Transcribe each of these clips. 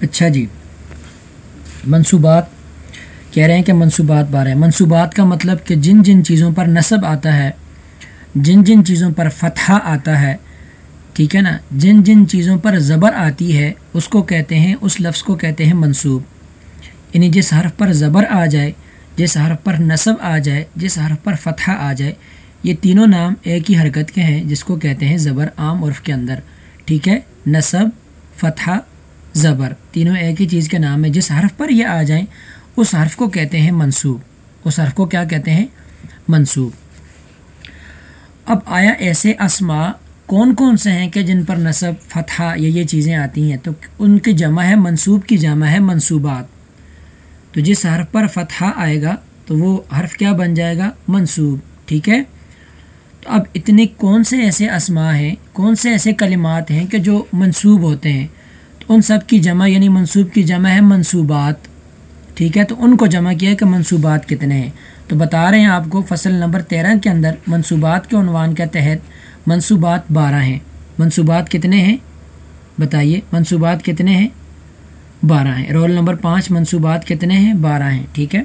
اچھا جی۔ منصوبات۔ کہہ رہے ہیں کہ منصوبات بارے منصوبات کا مطلب کہ جن جن چیزوں پر نصب آتا ہے، جن جن چیزوں پر فتح آتا ہے، ٹھیک ہے نا؟ جن جن چیزوں پر زبر آتی ہے، اس کو کہتے ہیں، اس لفظ کو کہتے ہیں منصوب۔ یعنی جس حرف پر زبر آ جائے، جس حرف پر نصب آ جائے، جس حرف پر فتح آ جائے، یہ تینوں نام ایک ہی حرکت کے ہیں، جس کو کہتے ہیں زبر عام عرف کے اندر۔ ٹھیک ہے؟ نصب، فتح زبر۔ تینوں ایک ہی چیز کے نام ہے جس حرف پر یہ آ جائیں، اس حرف کو کہتے ہیں منصوب۔ اس حرف کو کیا کہتے ہیں؟ منصوب۔ اب آیا ایسے اسما کون کون سے ہیں کہ جن پر نصب فتح یا یہ چیزیں آتی ہیں؟ تو ان کی جمع ہے، منصوب کی جمع ہے، منصوبات۔ تو جس حرف پر فتح آئے گا، تو وہ حرف کیا بن جائے گا؟ منصوب۔ ٹھیک ہے؟ تو اب اتنے کون سے ایسے اسما ہیں، کون سے ایسے کلمات ہیں کہ جو منصوب ہوتے ہیں؟ ان سب کی جمع یعنی منصوب کی جمع ہے منصوبات۔ ٹھیک ہے؟ تو ان کو جمع کیا ہے کہ منصوبات کتنے ہیں۔ تو بتا رہے ہیں آپ کو فصل نمبر تیرہ کے اندر منصوبات کے عنوان کے تحت منصوبات بارہ ہیں۔ منصوبات کتنے ہیں؟ بتائیے، منصوبات کتنے ہیں؟ بارہ ہیں۔ رول نمبر پانچ، منصوبات کتنے ہیں؟ بارہ ہیں۔ ٹھیک ہے؟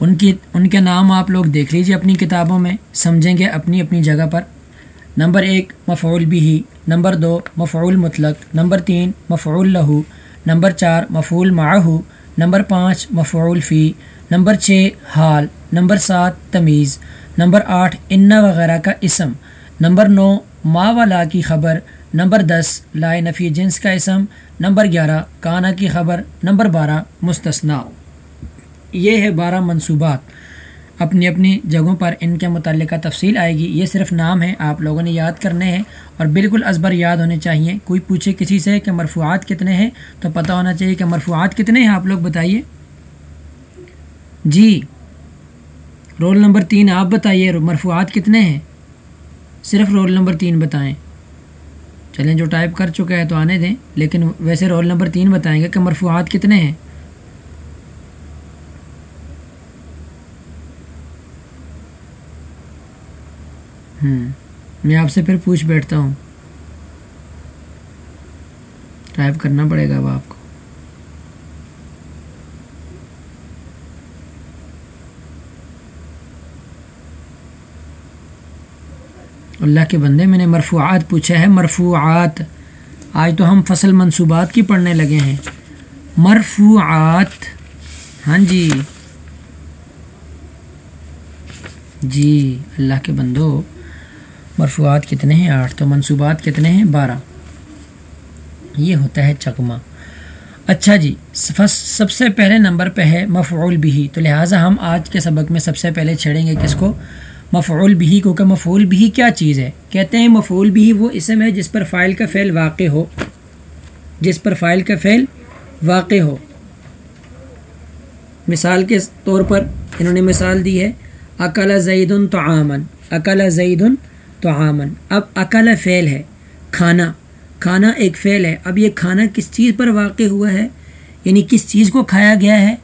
ان کی، ان کے نام آپ لوگ دیکھ لیجیے اپنی کتابوں میں، سمجھیں گے اپنی اپنی جگہ پر۔ نمبر ایک، مفعول بھی نمبر دو، مفعول مطلق. نمبر تین، مفعول لہو نمبر چار، مفعول معہو نمبر پانچ، مفعول فی. نمبر چھ، حال. نمبر سات، تمیز. نمبر آٹھ انا وغیرہ کا اسم. نمبر نو، ما و لا کی خبر. نمبر دس لائے نفی جنس کا اسم. نمبر گیارہ، کانا کی خبر. نمبر بارہ مستثنا یہ ہے بارہ منصوبات. اپنی اپنی جگہوں پر ان کے متعلقہ تفصیل آئے گی۔ یہ صرف نام ہے آپ لوگوں نے یاد کرنے ہیں اور بالکل ازبر یاد ہونے چاہیے۔ کوئی پوچھے کسی سے کہ مرفوعات کتنے ہیں، تو پتہ ہونا چاہیے کہ مرفوعات کتنے ہیں، آپ لوگ بتائیے۔ جی رول نمبر تین آپ بتائیے، مرفوعات کتنے ہیں؟ صرف رول نمبر تین بتائیں۔ چلیں جو ٹائپ کر چکے ہیں تو آنے دیں، لیکن ویسے رول نمبر تین بتائیں گے کہ مرفوعات کتنے ہیں۔ میں آپ سے پھر پوچھ بیٹھتا ہوں۔ ٹائپ کرنا پڑے گا اب آپ کو۔ اللہ کے بندے، میں نے مرفوعات پوچھا ہے مرفوعات، آج تو ہم فصل منصوبات کی پڑھنے لگے ہیں۔ مرفوعات ہاں جی۔ جی اللہ کے بندو۔ مرفوعات کتنے ہیں؟ آٹھ. تو منصوبات کتنے ہیں؟ بارہ. یہ ہوتا ہے چکما اچھا جی سب سے پہلے نمبر پہ ہے مفعول بھی تو لہٰذا ہم آج کے سبق میں سب سے پہلے چھیڑیں گے کس کو؟ مفعول بھی کو، کہ مفعول بھی کیا چیز ہے؟ کہتے ہیں مفعول بھی وہ اسم ہے جس پر فائل کا فعل واقع ہو. جس پر فائل کا فعل واقع ہو. مثال کے طور پر انہوں نے مثال دی ہے اکلا زید تو آمن اکلا زید تو آمن اب اکلا فعل ہے، کھانا۔ کھانا ایک فعل ہے۔ اب یہ کھانا کس چیز پر واقع ہوا ہے؟ یعنی کس چیز کو کھایا گیا ہے؟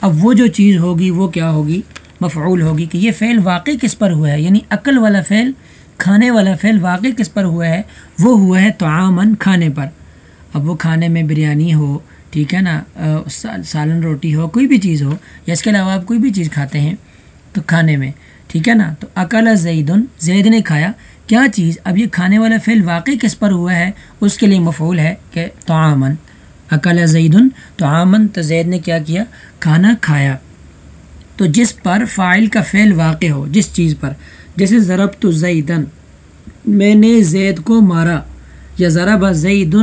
اب وہ جو چیز ہوگی، وہ کیا ہوگی؟ مفعول ہوگی کہ یہ فعل واقع کس پر ہوا ہے؟ یعنی عقل والا فعل، کھانے والا فعل واقع کس پر ہوا ہے؟ وہ ہوا ہے تو کھانے پر۔ اب وہ کھانے میں بریانی ہو، ٹھیک ہے نا؟ سالن روٹی ہو، کوئی بھی چیز ہو، یا اس کے علاوہ آپ کوئی بھی چیز کھاتے ہیں تو کھانے میں۔ ٹھیک ہے نا؟ تو عقل زید زید نے کھایا۔ کیا چیز؟ اب یہ کھانے والا فعل واقع کس پر ہوا ہے؟ اس کے لیے مفعول ہے کہ تو آمن عقل زید تو آمن تو زید نے کیا کیا؟ کھانا کھایا۔ تو جس پر فائل کا فعل واقع ہو، جس چیز پر؟ جیسے ضرب تو زیدن، میں نے زید کو مارا۔ یا ضرب زید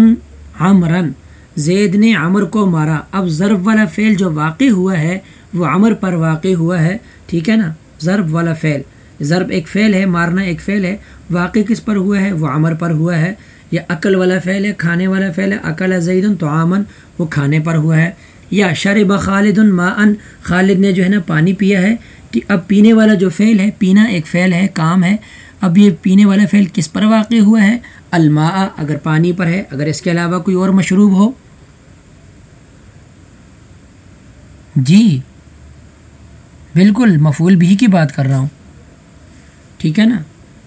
عمرن زید نے عمر کو مارا۔ اب ضرب والا فعل جو واقع ہوا ہے، وہ عمر پر واقع ہوا ہے۔ ٹھیک ہے نا؟ ضرب والا فعل۔ ضرب ایک فعل ہے، مارنا ایک فعل ہے، واقع کس پر ہوا ہے؟ وہ عمر پر ہوا ہے۔ یا عقل والا فعل ہے، کھانے والا فعل ہے عقل زید تو آمن وہ کھانے پر ہوا ہے۔ یا شرب خالد ما ان خالد نے جو ہے نا پانی پیا ہے کہ اب پینے والا جو فعل ہے، پینا ایک فعل ہے، کام ہے۔ اب یہ پینے والا فعل کس پر واقع ہوا ہے؟ الما اگر پانی پر ہے، اگر اس کے علاوہ کوئی اور مشروب ہو۔ جی۔ بالکل مفول بھی کی بات کر رہا ہوں۔ ٹھیک ہے نا؟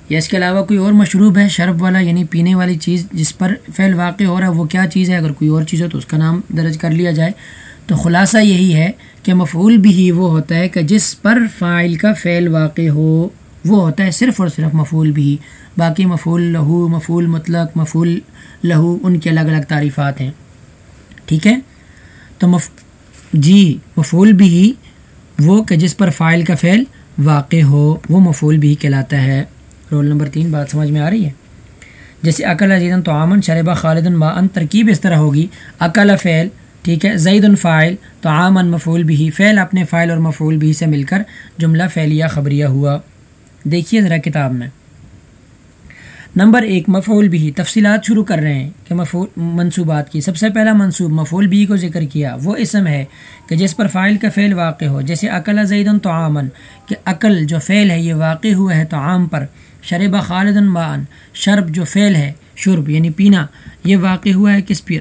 یا اس کے علاوہ کوئی اور مشروب ہے، شرب والا یعنی پینے والی چیز جس پر فعل واقع ہو رہا ہے، وہ کیا چیز ہے؟ اگر کوئی اور چیز ہو تو اس کا نام درج کر لیا جائے۔ تو خلاصہ یہی ہے کہ مفعول بھی ہی وہ ہوتا ہے کہ جس پر فائل کا فعل واقع ہو، وہ ہوتا ہے صرف اور صرف مفعول بھی باقی مفعول لہو، مفعول مطلق، مفعول لہو، ان کے الگ الگ تعریفات ہیں۔ ٹھیک ہے؟ تو مف جی مفعول بھی وہ کہ جس پر فائل کا فعل واقع ہو، وہ مفول بھی کہلاتا ہے۔ رول نمبر تین، بات سمجھ میں آ رہی ہے؟ جیسے عقل عزیز تو آمن شربہ خالد ان ترکیب اس طرح ہوگی۔ عقل فعل، ٹھیک ہے زید الفائل تو آمن مفول بھی، فعل اپنے فائل اور مفول بھی سے مل کر جملہ فعلیہ خبریہ ہوا۔ دیکھیے ذرا کتاب میں۔ نمبر ایک، مفعول بھی تفصیلات شروع کر رہے ہیں کہ مفعول، منصوبات کی۔ سب سے پہلا منصوب، مفعول بھی کو ذکر کیا۔ وہ اسم ہے کہ جس پر فائل کا فعل واقع ہو، جیسے عقل زید تو کہ عقل جو فعل ہے، یہ واقع ہوا ہے تو عام پر۔ شرب خالدن بان شرب جو فعل ہے، شرب یعنی پینا، یہ واقع ہوا ہے کس پیر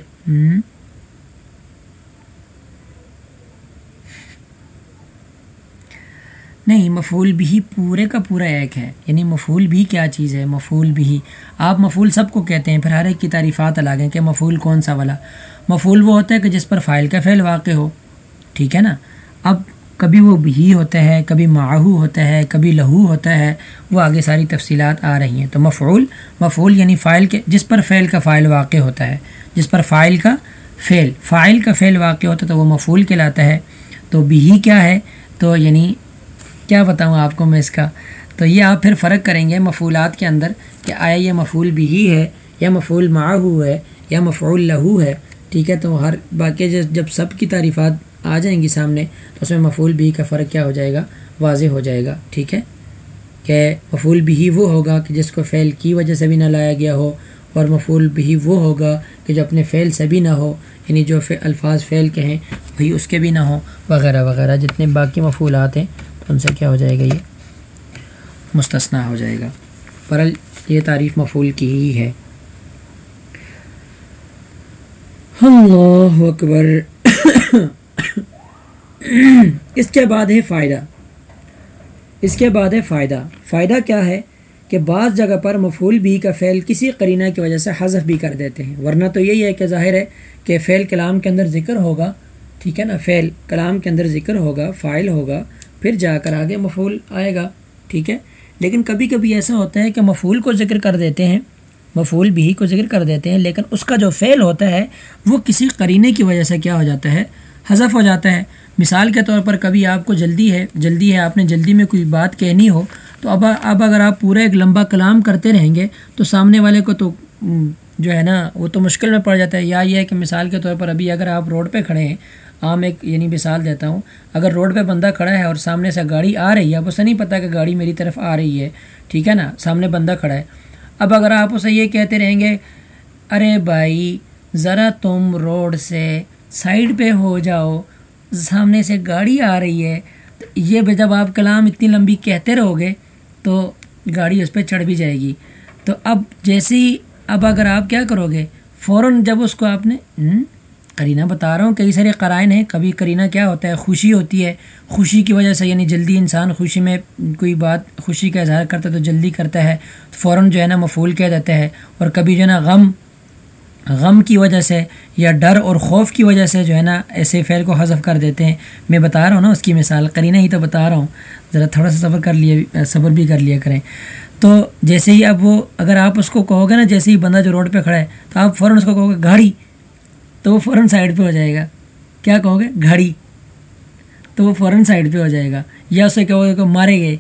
نہیں مفول بھی پورے کا پورا ایک ہے۔ یعنی مفول بھی کیا چیز ہے؟ مفول بھی۔ آپ مفول سب کو کہتے ہیں، پھر ہر ایک کی تعریفات الگ ہیں کہ مفول کون سا والا۔ مفول وہ ہوتا ہے کہ جس پر فائل کا فعل واقع ہو۔ ٹھیک ہے نا؟ اب کبھی وہ بھی ہوتا ہے، کبھی معاہو ہوتا ہے، کبھی لہو ہوتا ہے، وہ آگے ساری تفصیلات آ رہی ہیں۔ تو مفعول مفعول یعنی فائل کے، جس پر فعل کا فائل واقع ہوتا ہے، جس پر فائل کا فعل، فائل کا فعل واقع ہوتا ہے تو وہ مفعول کہلاتا ہے۔ تو بھی کیا ہے؟ تو یعنی کیا بتاؤں آپ کو میں اس کا؟ تو یہ آپ پھر فرق کریں گے مفولات کے اندر کہ آیا یہ مفول بھی ہی ہے، یا مفول معاہو ہے، یا مفعول لہو ہے، ٹھیک ہے؟ تو ہر باقی جب سب کی تعریفات آ جائیں گی سامنے، تو اس میں مفول بھی کا فرق کیا ہو جائے گا؟ واضح ہو جائے گا، ٹھیک ہے؟ کہ مفول بھی وہ ہوگا کہ جس کو فعل کی وجہ سے بھی نہ لایا گیا ہو، اور مفول بھی وہ ہوگا کہ جو اپنے فعل سے بھی نہ ہو یعنی جو الفاظ فعل کے ہیں، وہی اس کے بھی نہ ہوں، وغیرہ وغیرہ، جتنے باقی مفولات ہیں۔ ان سے کیا ہو جائے گا یہ؟ مستثنا ہو جائے گا۔ پر یہ تعریف مفول کی ہی ہے۔ اللہ اکبر۔ اس کے بعد ہے فائدہ۔ اس کے بعد ہے فائدہ۔ فائدہ کیا ہے؟ کہ بعض جگہ پر مفول بھی کا فعل کسی قرینہ کی وجہ سے حذف بھی کر دیتے ہیں۔ ورنہ تو یہی ہے کہ ظاہر ہے کہ فعل کلام کے اندر ذکر ہوگا۔ ٹھیک ہے نا؟ فعل کلام کے اندر ذکر ہوگا، فائل ہوگا۔ پھر جا کر آگے مفول آئے گا، ٹھیک ہے؟ لیکن کبھی کبھی ایسا ہوتا ہے کہ مفول کو ذکر کر دیتے ہیں مفول بھی کو ذکر کر دیتے ہیں، لیکن اس کا جو فعل ہوتا ہے وہ کسی قرینے کی وجہ سے کیا ہو جاتا ہے؟ حذف ہو جاتا ہے۔ مثال کے طور پر کبھی آپ کو جلدی ہے جلدی ہے، آپ نے جلدی میں کوئی بات کہنی ہو، تو اب اب اگر آپ پورا ایک لمبا کلام کرتے رہیں گے، تو سامنے والے کو تو جو ہے نا، وہ تو مشکل میں پڑ جاتا ہے۔ یا یہ ہے کہ مثال کے طور پر ابھی اگر آپ روڈ پہ کھڑے ہیں ہاں، عام ایک یعنی مثال دیتا ہوں۔ اگر روڈ پہ بندہ کھڑا ہے اور سامنے سے گاڑی آ رہی ہے اب اسے نہیں پتہ کہ گاڑی میری طرف آ رہی ہے۔ ٹھیک ہے نا؟ سامنے بندہ کھڑا ہے۔ اب اگر آپ اسے یہ کہتے رہیں گے، ارے بھائی، ذرا تم روڈ سے سائڈ پہ ہو جاؤ، سامنے سے گاڑی آ رہی ہے، تو یہ جب آپ کلام اتنی لمبی کہتے رہو گے، تو گاڑی اس پہ چڑھ بھی جائے گی۔ تو اب جیسے ہی اب اگر آپ کیا کرو گے، فوراً جب اس کو آپ نے کرینہ بتا رہا ہوں، کئی سارے قرائن ہیں۔ کبھی کرینہ کیا ہوتا ہے؟ خوشی ہوتی ہے۔ خوشی کی وجہ سے یعنی جلدی انسان خوشی میں کوئی بات، خوشی کا اظہار کرتا ہے تو جلدی کرتا ہے، فوراً جو ہے نا مفول کہہ دیتا ہے۔ اور کبھی جو ہے نا غم غم کی وجہ سے یا ڈر اور خوف کی وجہ سے جو ہے نا ایسے فعل کو حذف کر دیتے ہیں۔ میں بتا رہا ہوں نا اس کی مثال کرینہ ہی تو بتا رہا ہوں۔ ذرا تھوڑا سا صبر کر لیے صبر بھی کر لیا کریں۔ تو جیسے ہی اب وہ، اگر آپ اس کو کہو گے نا، جیسے ہی بندہ جو روڈ پہ کھڑا ہے، تو آپ فوراً اس کو کہو گے، گاڑی۔ تو وہ فوراً سائڈ پہ ہو جائے گا۔ کیا کہو گے؟ گھڑی۔ تو وہ فوراً سائڈ پہ ہو جائے گا۔ یا اسے کہو گے کہ مارے گئے۔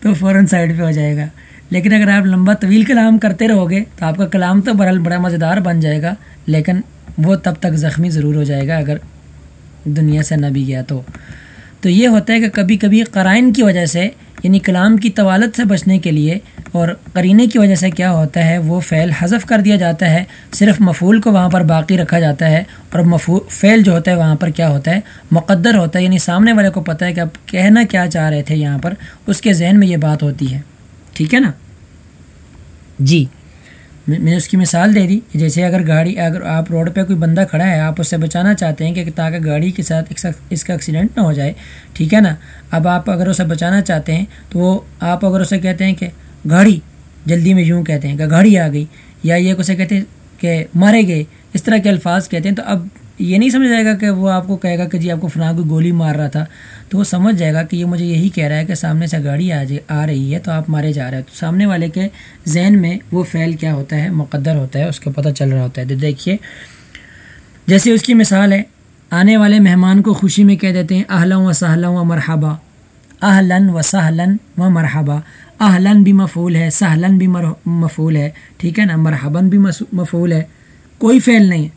تو فوراً سائڈ پہ ہو جائے گا۔ لیکن اگر آپ لمبا طویل کلام کرتے رہو گے تو آپ کا کلام تو برحال بڑا مزیدار بن جائے گا۔ لیکن وہ تب تک زخمی ضرور ہو جائے گا اگر دنیا سے نہ بھی گیا تو۔ تو یہ ہوتا ہے کہ کبھی کبھی قرائن کی وجہ سے یعنی کلام کی طوالت سے بچنے کے لیے اور قرینے کی وجہ سے کیا ہوتا ہے، وہ فعل حذف کر دیا جاتا ہے، صرف مفول کو وہاں پر باقی رکھا جاتا ہے اور مفول فعل جو ہوتا ہے وہاں پر کیا ہوتا ہے؟ مقدر ہوتا ہے یعنی سامنے والے کو پتہ ہے کہ آپ کہنا کیا چاہ رہے تھے یہاں پر، اس کے ذہن میں یہ بات ہوتی ہے۔ ٹھیک ہے نا؟ جی۔ میں نے اس کی مثال دے دی کہ جیسے اگر گاڑی، اگر آپ روڈ پہ کوئی بندہ کھڑا ہے، آپ اس سے بچانا چاہتے ہیں کہ تاکہ گاڑی کے ساتھ اس کا ایکسیڈنٹ نہ ہو جائے، ٹھیک ہے نا؟ اب آپ اگر اسے بچانا چاہتے ہیں تو وہ، آپ اگر اسے کہتے ہیں کہ گاڑی، جلدی میں یوں کہتے ہیں کہ گاڑی آ گئی، یا یہ اسے کہتے ہیں کہ مارے گئے، اس طرح کے الفاظ کہتے ہیں، تو اب یہ نہیں سمجھ جائے گا کہ وہ آپ کو کہے گا کہ جی آپ کو فلاں کوئی گولی مار رہا تھا، تو وہ سمجھ جائے گا کہ یہ مجھے یہی کہہ رہا ہے کہ سامنے سے گاڑی آ آ رہی ہے تو آپ مارے جا رہے ہیں۔ تو سامنے والے کے ذہن میں وہ فعل کیا ہوتا ہے، مقدر ہوتا ہے، اس کو پتہ چل رہا ہوتا ہے۔ تو دیکھیے، جیسے اس کی مثال ہے، آنے والے مہمان کو خوشی میں کہہ دیتے ہیں اہلم و سہلم و مرحبا۔ اہلن و سہلن و مرحبا۔ اہلن بھی مفول ہے سہلن بھی مفول ہے، ٹھیک ہے نا؟ مرحبن بھی مفول ہے۔ کوئی فعل نہیں۔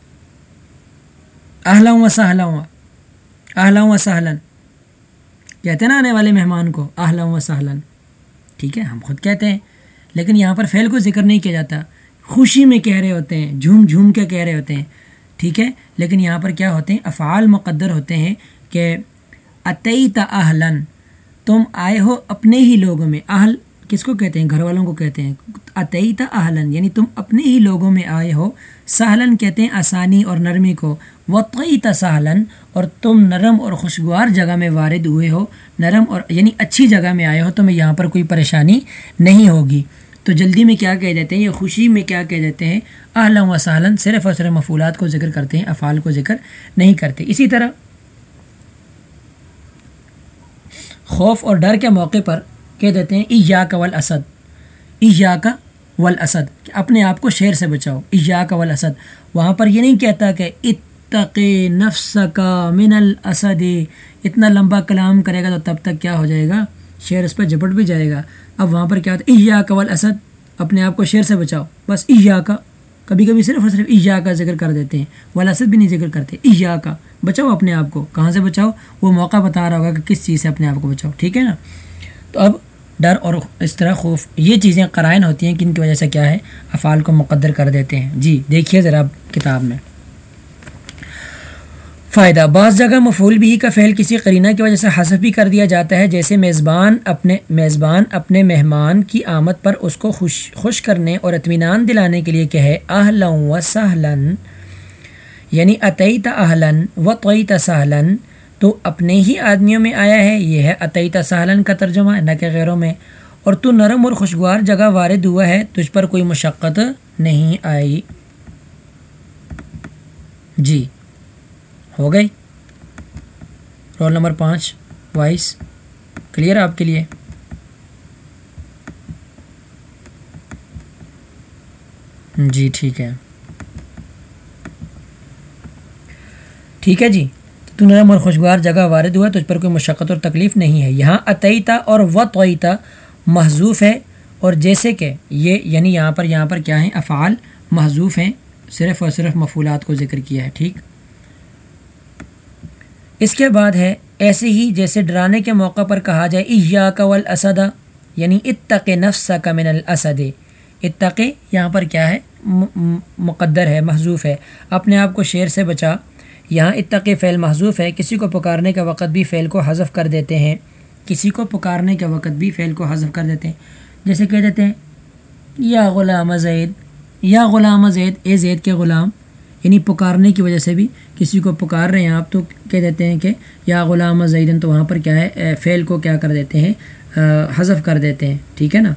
اہلم و سہلم اہلم و سہلن کہتے ہیں نا آنے والے مہمان کو اہلم و سہلن ٹھیک ہے، ہم خود کہتے ہیں، لیکن یہاں پر فعل کو ذکر نہیں کیا جاتا. خوشی میں کہہ رہے ہوتے ہیں، جھوم جھوم کے کہہ رہے ہوتے ہیں. ٹھیک ہے، لیکن یہاں پر کیا ہوتے ہیں؟ افعال مقدر ہوتے ہیں کہ عطیت اہلن تم آئے ہو اپنے ہی لوگوں میں. اہل کس کو کہتے ہیں؟ گھر والوں کو کہتے ہیں. عطیت اہلن یعنی تم اپنے ہی لوگوں میں آئے ہو. سہلن کہتے ہیں آسانی اور نرمی کو. وقعیت سہلن اور تم نرم اور خوشگوار جگہ میں وارد ہوئے ہو، نرم اور یعنی اچھی جگہ میں آئے ہو، تمہیں یہاں پر کوئی پریشانی نہیں ہوگی۔ تو جلدی میں کیا کہہ دیتے ہیں یا خوشی میں کیا کہہ دیتے ہیں؟ اہلم و سہلن صرف اور صرف مفولات کو ذکر کرتے ہیں، افعال کو ذکر نہیں کرتے۔ اسی طرح، خوف اور ڈر کے موقع پر کہہ دیتے ہیں ایا کا ول اسد ایا کا ول اسد اپنے آپ کو شیر سے بچاؤ۔ ایا کا ول اسد وہاں پر یہ نہیں کہتا کہ اتق نفس کا من الاسد اتنا لمبا کلام کرے گا تو تب تک کیا ہو جائے گا؟ شیر اس پہ جپٹ بھی جائے گا۔ اب وہاں پر کیا ہوتا ہے؟ ایا کا ول اسد اپنے آپ کو شیر سے بچاؤ۔ بس ایا کا کبھی کبھی صرف اور صرف ایا کا ذکر کر دیتے ہیں۔ ولاسد بھی نہیں ذکر کرتے۔ ایا کا بچاؤ اپنے آپ کو۔ کہاں سے بچاؤ؟ وہ موقع بتا رہا ہوگا کہ کس چیز سے اپنے آپ کو بچاؤ۔ ٹھیک ہے نا؟ تو اب ڈر اور اس طرح خوف، یہ چیزیں قرائن ہوتی ہیں کن کی وجہ سے کیا ہے؟ افعال کو مقدر کر دیتے ہیں۔ جی دیکھیے ذرا کتاب میں۔ فائدہ، بعض جگہ مفول بھی کا فعل کسی قرینہ کی وجہ سے حذف بھی کر دیا جاتا ہے، جیسے میزبان اپنے میزبان اپنے مہمان کی آمد پر اس کو خوش خوش کرنے اور اطمینان دلانے کے لیے کہے اہلن و سہلن یعنی عطیت اہلن و تویت سہلن تو اپنے ہی آدمیوں میں آیا ہے، یہ ہے عطیت سہلن کا ترجمہ، نہ کہ غیروں میں۔ اور تو نرم اور خوشگوار جگہ وارد ہوا ہے، تجھ پر کوئی مشقت نہیں آئی۔ جی۔ ہو گئی؟ رول نمبر پانچ وائس کلیئر آپ کے لیے؟ جی ٹھیک ہے۔ ٹھیک ہے جی۔ تو نرم اور خوشگوار جگہ وارد ہوا تو اس پر کوئی مشقت اور تکلیف نہیں ہے۔ یہاں عطیتا اور و محضوف ہے اور جیسے کہ یہ یعنی یہاں پر یہاں پر کیا ہیں؟ افعال محضوف ہیں، صرف اور صرف مفولات کو ذکر کیا ہے، ٹھیک؟ اس کے بعد ہے، ایسے ہی جیسے ڈرانے کے موقع پر کہا جائے ایا کول اسدا یعنی اتق نفس کا من الاسد۔ اتق یہاں پر کیا ہے؟ مقدر ہے محضوف ہے۔ اپنے آپ کو شیر سے بچا۔ یہاں اتق فعل محضوف ہے، کسی کو پکارنے کے وقت بھی فعل کو حذف کر دیتے ہیں۔ کسی کو پکارنے کے وقت بھی فعل کو حذف کر دیتے ہیں۔ جیسے کہہ دیتے ہیں، یا غلام زید، یا غلام زید، اے زید کے غلام یعنی پکارنے کی وجہ سے بھی کسی کو پکار رہے ہیں، آپ تو کہہ دیتے ہیں کہ یا غلام زیدن تو وہاں پر کیا ہے فعل کو کیا کر دیتے ہیں حذف کر دیتے ہیں، ٹھیک ہے نا؟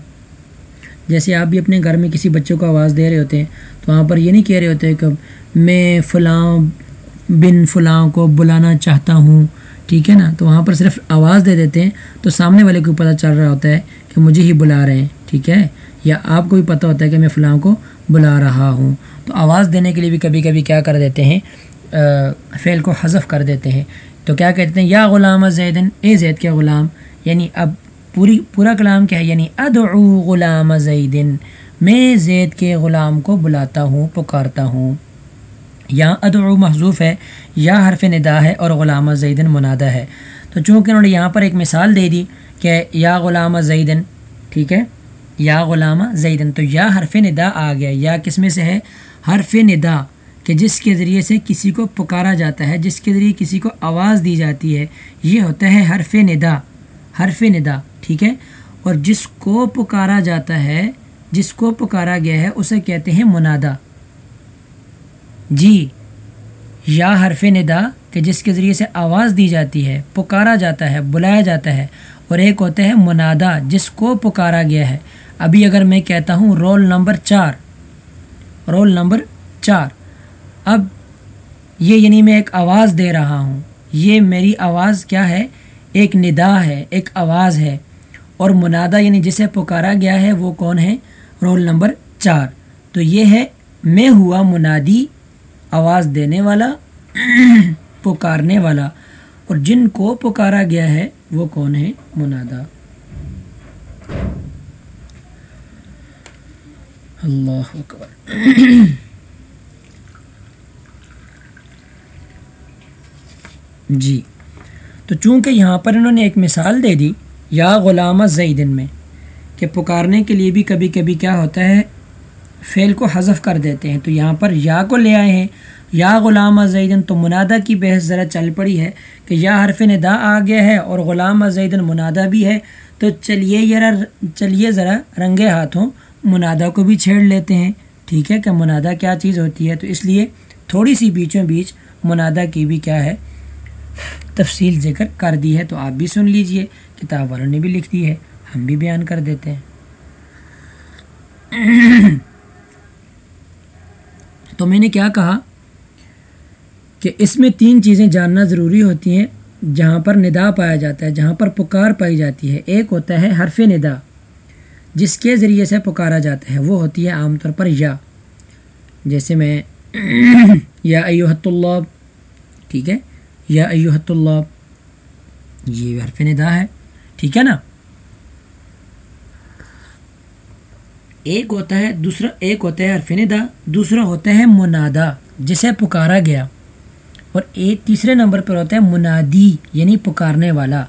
جیسے آپ بھی اپنے گھر میں کسی بچوں کو آواز دے رہے ہوتے ہیں، تو وہاں پر یہ نہیں کہہ رہے ہوتے کہ میں فلاں بن فلاں کو بلانا چاہتا ہوں، ٹھیک ہے نا؟ تو وہاں پر صرف آواز دے دیتے ہیں، تو سامنے والے کو پتہ چل رہا ہوتا ہے کہ مجھے ہی بلا رہے ہیں، ٹھیک ہے؟ یا آپ کو بھی پتہ ہوتا ہے کہ میں فلاں کو بلا رہا ہوں۔ تو آواز دینے کے لیے بھی کبھی کبھی کیا کر دیتے ہیں فعل کو حذف کر دیتے ہیں۔ تو کیا کہتے ہیں؟ یا غلام زیدن، اے زید کے غلام یعنی اب پوری، پورا کلام کیا ہے؟ یعنی ادعو غلام زیدن، میں زید کے غلام کو بلاتا ہوں، پکارتا ہوں۔ یا ادعو محضوف ہے، یا حرف ندا ہے اور غلام زیدن منادہ ہے۔ تو چونکہ انہوں نے یہاں پر ایک مثال دے دی کہ یا غلام زیدن، ٹھیک ہے؟ یا غلام زیدن، تو یا حرف ندا آ گیا، یا کس میں سے ہے؟ حرف ندا، کہ جس کے ذریعے سے کسی کو پکارا جاتا ہے، جس کے ذریعے کسی کو آواز دی جاتی ہے، یہ ہوتا ہے حرف ندا حرف ندا، ٹھیک ہے؟ اور جس کو پکارا جاتا ہے، جس کو پکارا گیا ہے، اسے کہتے ہیں منادا جی یا حرف ندا، کہ جس کے ذریعے سے آواز دی جاتی ہے، پکارا جاتا ہے، بلایا جاتا ہے، اور ایک ہوتا ہے منادا جس کو پکارا گیا ہے۔ ابھی اگر میں کہتا ہوں رول نمبر چار رول نمبر چار۔ اب یہ یعنی میں ایک آواز دے رہا ہوں۔ یہ میری آواز کیا ہے؟ ایک ندا ہے، ایک آواز ہے۔ اور منادا یعنی جسے پکارا گیا ہے وہ کون ہے؟ رول نمبر چار۔ تو یہ ہے، میں ہوا منادی، آواز دینے والا، پکارنے والا۔ اور جن کو پکارا گیا ہے وہ کون ہے؟ منادا اللہ اکبر۔ جی۔ تو چونکہ یہاں پر انہوں نے ایک مثال دے دی، یا غلام زیدن میں، کہ پکارنے کے لیے بھی کبھی کبھی کیا ہوتا ہے، فعل کو حذف کر دیتے ہیں۔ تو یہاں پر یا کو لے آئے ہیں، یا غلام زیدن تو منادا کی بحث ذرا چل پڑی ہے کہ یا حرف ندا آ گیا ہے اور غلام زیدن منادا بھی ہے۔ تو چلیے ذرا چلیے ذرا رنگے ہاتھوں منادا کو بھی چھیڑ لیتے ہیں۔ ٹھیک ہے کہ منادا کیا چیز ہوتی ہے؟ تو اس لیے تھوڑی سی بیچوں بیچ منادا کی بھی کیا ہے؟ تفصیل ذکر کر دی ہے۔ تو آپ بھی سن لیجیے۔ کتاب والوں نے بھی لکھ دی ہے۔ ہم بھی بیان کر دیتے ہیں۔ تو میں نے کیا کہا کہ اس میں تین چیزیں جاننا ضروری ہوتی ہیں جہاں پر ندا پایا جاتا ہے، جہاں پر پکار پائی جاتی ہے۔ ایک ہوتا ہے حرف ندا۔ جس کے ذریعے سے پکارا جاتا ہے، وہ ہوتی ہے عام طور پر یا۔ جیسے میں یا ایوہت اللہ ٹھیک ہے؟ یا ایوہت اللہ یہ حرف ندا ہے، ٹھیک ہے نا؟ ایک ہوتا ہے، دوسرا، ایک ہوتا ہے حرف ندا، دوسرا ہوتا ہے منادا جسے پکارا گیا۔ اور ایک تیسرے نمبر پر ہوتا ہے منادی یعنی پکارنے والا۔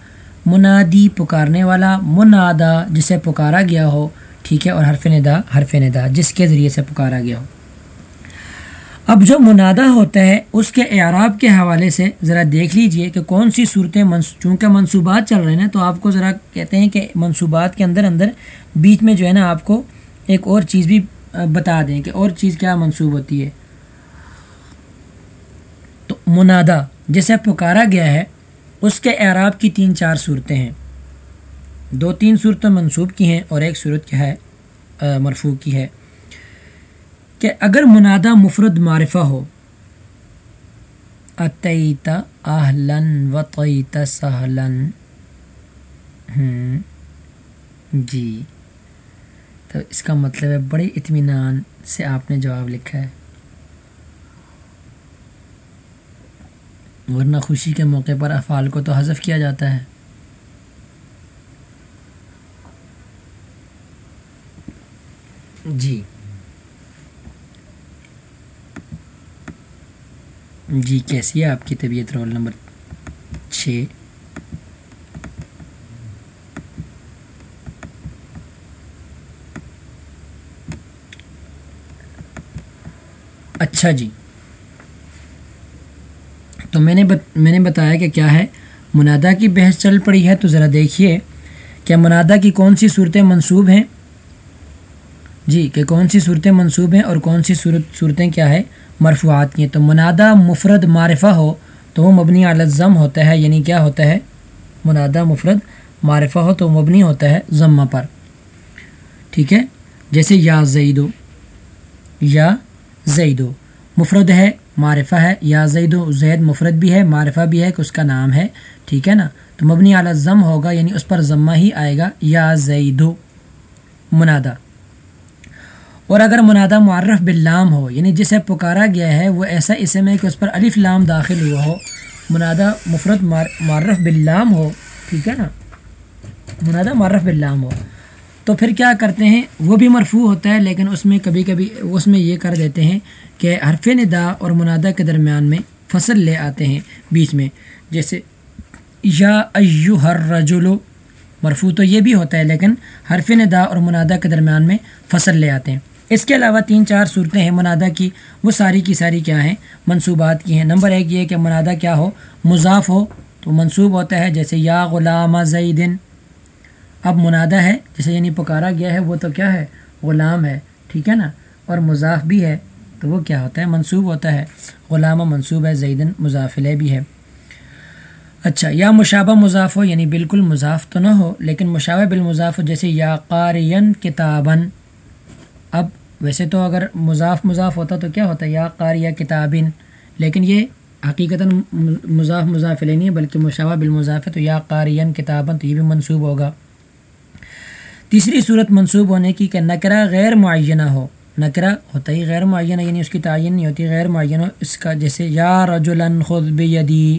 منادی پکارنے والا منادا جسے پکارا گیا ہو، ٹھیک ہے، اور حرف ندا حرف ندا، جس کے ذریعے سے پکارا گیا ہو۔ اب جو منادا ہوتا ہے، اس کے اعراب کے حوالے سے ذرا دیکھ لیجیے کہ کون سی صورتیں چونکہ منصوبات چل رہے ہیں تو آپ کو ذرا کہتے ہیں کہ منصوبات کے اندر اندر بیچ میں جو ہے نا، آپ کو ایک اور چیز بھی بتا دیں کہ اور چیز کیا منسوب ہوتی ہے۔ تو منادا جسے پکارا گیا ہے اس کے اعراب کی تین چار صورتیں ہیں۔ دو تین صورتیں منصوب کی ہیں اور ایک صورت کیا ہے مرفوع کی ہے۔ کہ اگر منادا مفرد معرفہ ہو اتیتا اہلن وطیتا سہلن۔ جی۔ تو اس کا مطلب ہے بڑے اطمینان سے آپ نے جواب لکھا ہے۔ ورنہ خوشی کے موقع پر افعال کو تو حذف کیا جاتا ہے۔ جی۔ جی کیسی ہے آپ کی طبیعت؟ رول نمبر چھ۔ اچھا جی۔ تو میں نے میں نے بتایا کہ کیا ہے؟ منادا کی بحث چل پڑی ہے تو ذرا دیکھیے۔ کیا منادا کی کون سی صورتیں منصوب ہیں؟ جی کہ کون سی صورتیں منصوب ہیں اور کون سی صورت، صورتیں کیا ہے؟ مرفوعات کی ہیں۔ تو منادا مفرد معرفہ ہو تو وہ مبنی الزم ہوتا ہے یعنی کیا ہوتا ہے؟ منادا مفرد معرفہ ہو تو مبنی ہوتا ہے ضمہ پر۔ ٹھیک ہے؟ جیسے یا زیدو یا زیدو۔ مفرد ہے معرفہ ہے، یا زید و زید مفرد بھی ہے، معرفہ بھی ہے کہ اس کا نام ہے، ٹھیک ہے نا؟ تو مبنی اعلیٰ ضم ہوگا یعنی اس پر ضمہ ہی آئے گا، یا زید. و منادا اور اگر منادا معرف باللام ہو یعنی جسے پکارا گیا ہے، وہ ایسا اسم ہے کہ اس پر الف لام داخل ہوا ہو منادا مفرد معرف باللام ہو، ٹھیک ہے نا؟ منادا معرف باللام ہو۔ تو پھر کیا کرتے ہیں؟ وہ بھی مرفوع ہوتا ہے، لیکن اس میں کبھی کبھی اس میں یہ کر دیتے ہیں کہ حرف ندا اور منادا کے درمیان میں فصل لے آتے ہیں بیچ میں۔ جیسے یا ایو ہر رجولو مرفوع تو یہ بھی ہوتا ہے، لیکن حرف ندا اور منادا کے درمیان میں فصل لے آتے ہیں۔ اس کے علاوہ تین چار صورتیں ہیں منادا کی۔ وہ ساری کی ساری کیا ہیں؟ منصوبات کی ہیں۔ نمبر ایک یہ کہ منادا کیا ہو؟ مضاف ہو، تو منصوب ہوتا ہے، جیسے یا غلام زیدن۔ اب منادا ہے، جسے یعنی پکارا گیا ہے، وہ تو کیا ہے؟ غلام ہے، ٹھیک ہے نا؟ اور مضاف بھی ہے، تو وہ کیا ہوتا ہے؟ منصوب ہوتا ہے۔ غلام و منصوب ہے، زیدن مضافلے بھی ہے۔ اچھا یا مشابہ مضاف ہو یعنی بالکل مضاف تو نہ ہو، لیکن مشابہ بالمضاف ہو، جیسے یا قارین کتابن اب ویسے تو اگر مضاف مضاف ہوتا تو کیا ہوتا؟ ہے یا قاریہ کتابن لیکن یہ حقیقتاً مضاف مضاف نہیں ہے، بلکہ مشابہ بالمضاف ہے، تو یا قارین کتابن تو یہ بھی منصوب ہوگا۔ تیسری صورت منصوب ہونے کی کہ نکرہ غیر معینہ ہو. نکرہ ہوتا ہی غیر معینہ یعنی اس کی تعین نہیں ہوتی، غیر معینہ اس کا جیسے یا رجلن خود بیدی،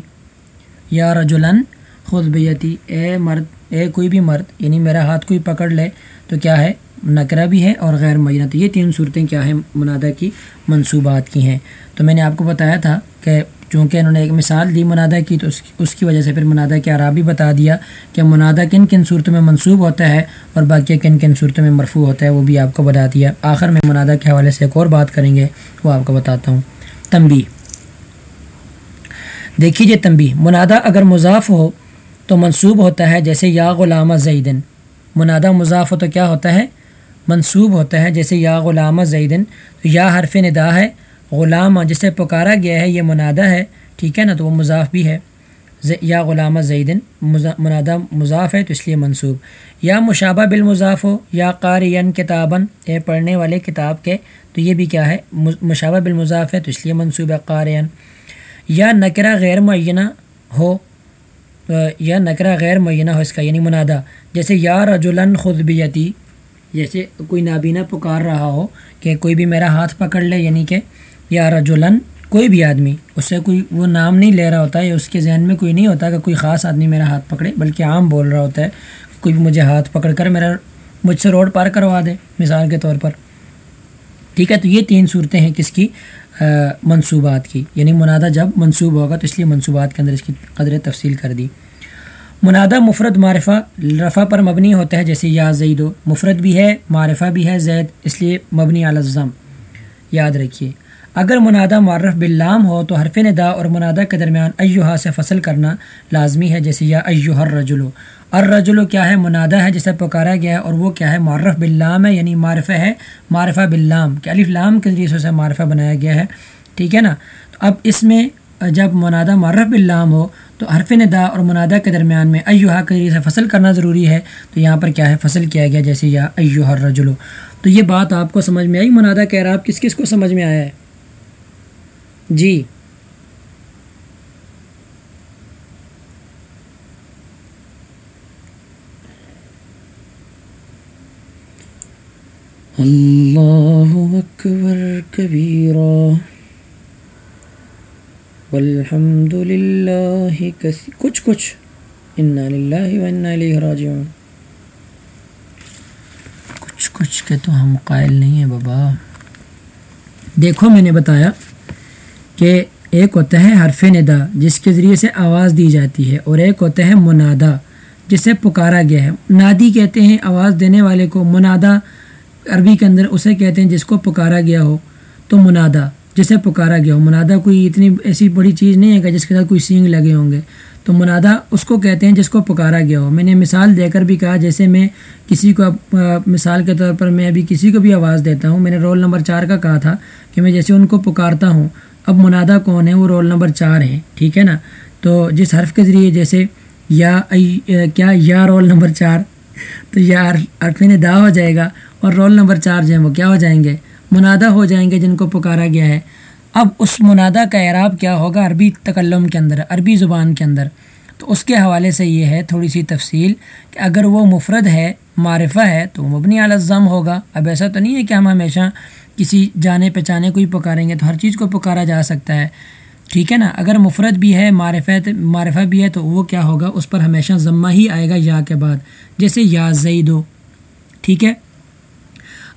یا رجلن خود بیتی اے مرد، اے کوئی بھی مرد یعنی میرا ہاتھ کوئی پکڑ لے تو کیا ہے؟ نکرہ بھی ہے اور غیر معینہ۔ تو یہ تین صورتیں کیا ہیں؟ منادہ کی منصوبات کی ہیں۔ تو میں نے آپ کو بتایا تھا کہ چونکہ انہوں نے ایک مثال دی منادہ کی، تو اس کی وجہ سے پھر منادہ کے عرابی بتا دیا کہ منادہ کن کن صورتوں میں منصوب ہوتا ہے اور باقی کن کن صورتوں میں مرفوع ہوتا ہے، وہ بھی آپ کو بتا دیا۔ آخر میں منادہ کے حوالے سے ایک اور بات کریں گے، وہ آپ کو بتاتا ہوں۔ تنبی دیکھیے جی تنبی منادہ اگر مضاف ہو تو منصوب ہوتا ہے جیسے یا غلامہ زیدن۔ منادہ مضاف ہو تو کیا ہوتا ہے؟ منصوب ہوتا ہے جیسے یا غلامہ زیدن۔ تو یا حرف ندا ہے غلامہ جسے پکارا گیا ہے، یہ منادہ ہے، ٹھیک ہے نا، تو وہ مضاف بھی ہے۔ یا غلامہ زیدن منادہ مضاف ہے، تو اس لیے منصوب یا مشابہ بالمضاف ہو یا قارین کتاباً، اے پڑھنے والے کتاب کے، تو یہ بھی کیا ہے؟ مشابہ بالمضاف ہے، تو اس لیے منصوب ہے قارین یا نکرہ غیر معینہ ہو یا نکرہ غیر معینہ ہو اس کا یعنی منادہ۔ جیسے یا رجولن خود بیتی، جیسے کوئی نابینا پکار رہا ہو کہ کوئی بھی میرا ہاتھ پکڑ لے یعنی کہ یا رجولن کوئی بھی آدمی، اس سے کوئی وہ نام نہیں لے رہا ہوتا ہے یا اس کے ذہن میں کوئی نہیں ہوتا کہ کوئی خاص آدمی میرا ہاتھ پکڑے، بلکہ عام بول رہا ہوتا ہے، کوئی بھی مجھے ہاتھ پکڑ کر میرا، مجھ سے روڈ پار کروا دے، مثال کے طور پر۔ ٹھیک ہے، تو یہ تین صورتیں ہیں کس کی؟ منصوبات کی۔ یعنی منادہ جب منصوب ہوگا تو اس لیے منصوبات کے اندر اس کی قدر تفصیل کر دی۔ منادہ مفرد معرفہ رفع پر مبنی ہوتا ہے، جیسے یا زید و مفرد بھی ہے، معرفہ بھی ہے، زید، اس لیے مبنی علزم یاد رکھیے۔ اگر منادہ معرف باللام ہو تو حرف ندا اور منادہ کے درمیان ایوہا سے فصل کرنا لازمی ہے، جیسے یا ایوہ الرجلو الرجلو کیا ہے؟ منادہ ہے جسے پکارا گیا ہے اور وہ کیا ہے؟ معرف باللام ہے یعنی معرفہ ہے، معرفہ باللام، کہ الف لام کے ذریعے سے اسے معرفہ بنایا گیا ہے۔ ٹھیک ہے نا؟ تو اب اس میں جب منادہ معرف باللام ہو تو حرف ندا اور منادہ کے درمیان میں ایوہا کے ذریعے سے فصل کرنا ضروری ہے۔ تو یہاں پر کیا ہے؟ فصل کیا گیا، جیسے یا ایوہ الرجلو تو یہ بات آپ کو سمجھ میں آئی؟ منادہ کہہ رہا آپ کس کس کو سمجھ میں آیا ہے؟ جی۔ اللہ اکبر کبیرہ والحمد للہ کچھ کچھ۔ انا للہ و انا الیہ راجعون۔ کچھ کچھ کے تو ہم قائل نہیں ہیں بابا۔ دیکھو میں نے بتایا۔ کہ ایک ہوتا ہے حرف ندا، جس کے ذریعے سے آواز دی جاتی ہے، اور ایک ہوتا ہے منادا جسے پکارا گیا ہے۔ نادی کہتے ہیں آواز دینے والے کو منادا عربی کے اندر اسے کہتے ہیں جس کو پکارا گیا ہو، تو منادا جسے پکارا گیا ہو۔ منادا کوئی اتنی ایسی بڑی چیز نہیں ہے کہ جس کے ساتھ کوئی سینگ لگے ہوں گے۔ تو منادا اس کو کہتے ہیں جس کو پکارا گیا ہو۔ میں نے مثال دے کر بھی کہا، جیسے میں کسی کو مثال کے طور پر میں ابھی کسی کو بھی آواز دیتا ہوں، میں نے رول نمبر چار کا کہا تھا کہ میں جیسے ان کو پکارتا ہوں اب منادہ کون ہے وہ رول نمبر چار ہے ٹھیک ہے نا؟ تو جس حرف کے ذریعے جیسے یا کیا یا رول نمبر چار، تو یا حرف نے دا ہو جائے گا اور رول نمبر چار جو ہیں وہ کیا ہو جائیں گے؟ منادا ہو جائیں گے جن کو پکارا گیا ہے۔ اب اس منادہ کا اعراب کیا ہوگا؟ عربی تکلم کے اندر، عربی زبان کے اندر۔ تو اس کے حوالے سے یہ ہے تھوڑی سی تفصیل کہ اگر وہ مفرد ہے، معرفہ ہے، تو مبنی الزم ہوگا۔ اب ایسا تو نہیں ہے کہ ہم ہمیشہ کسی جانے پہچانے کو ہی پکاریں گے تو ہر چیز کو پکارا جا سکتا ہے۔ ٹھیک ہے نا؟ اگر مفرد بھی ہے معرفت معرفہ بھی ہے، تو وہ کیا ہوگا؟ اس پر ہمیشہ ضمہ ہی آئے گا یا کے بعد۔ جیسے یا زئی دو ٹھیک ہے؟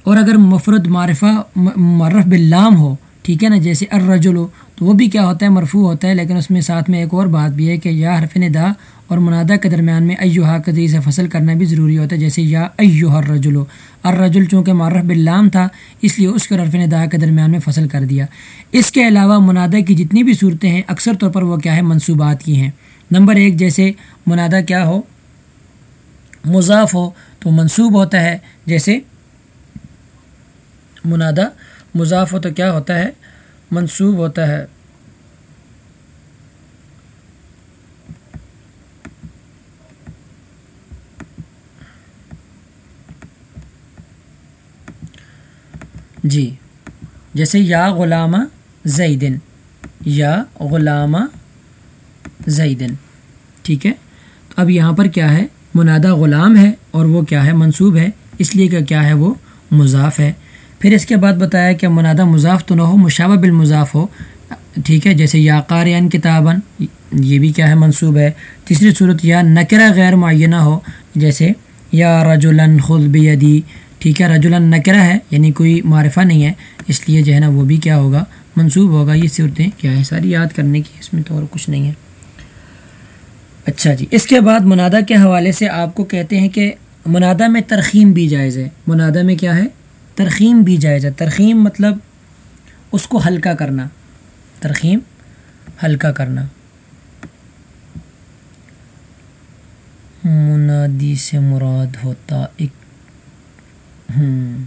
اور اگر مفرد معرفہ معرف باللام ہو، ٹھیک ہے نا؟ جیسے اررجل ہو تو وہ بھی کیا ہوتا ہے، مرفوع ہوتا ہے، لیکن اس میں ساتھ میں ایک اور بات بھی ہے کہ یا حرف ندا اور منادہ کے درمیان میں ایوہا قدری سے فصل کرنا بھی ضروری ہوتا ہے، جیسے یا ایوہ الرجل۔ ہو الرجل چونکہ معرف باللام تھا، اس لیے اس کے حرف ندا کے درمیان میں فصل کر دیا۔ اس کے علاوہ منادہ کی جتنی بھی صورتیں ہیں، اکثر طور پر وہ کیا ہے، منصوبات کی ہیں۔ نمبر ایک، جیسے منادہ کیا ہو، مضاف ہو تو منصوب ہوتا ہے، جیسے منادہ مضاف ہو تو کیا ہوتا ہے منسوب ہوتا ہے۔ جی جیسے یا غلامہ زیدن، یا غلامہ زیدن، ٹھیک ہے؟ تو اب یہاں پر کیا ہے؟ منادہ غلام ہے اور وہ کیا ہے؟ منصوب ہے، اس لیے کہ کیا ہے وہ مضاف ہے۔ پھر اس کے بعد بتایا کہ منادہ مضاف تو نہ ہو، مشابہ بالمضاف ہو۔ ٹھیک ہے، جیسے یا قارئن کتابن یہ بھی کیا ہے، منصوب ہے۔ تیسری صورت یا نکرہ غیر معینہ ہو، جیسے یا رجولن خود بیدی۔ ٹھیک ہے رجولن نکرہ ہے یعنی کوئی معرفہ نہیں ہے، اس لیے جو ہے نا وہ بھی کیا ہوگا، منصوب ہوگا۔ یہ صورتیں کیا ہے ساری یاد کرنے کی اس میں تو اور کچھ نہیں ہے۔ اچھا جی اس کے بعد منادہ کے حوالے سے آپ کو کہتے ہیں کہ منادہ میں ترخیم بھی جائز ہے۔ منادہ میں کیا ہے؟ ترخیم بھی جائز ہے۔ ترخیم مطلب اس کو ہلکا کرنا۔ ترخیم ہلکا کرنا۔ منادی سے مراد ہوتا ایک۔ ہوں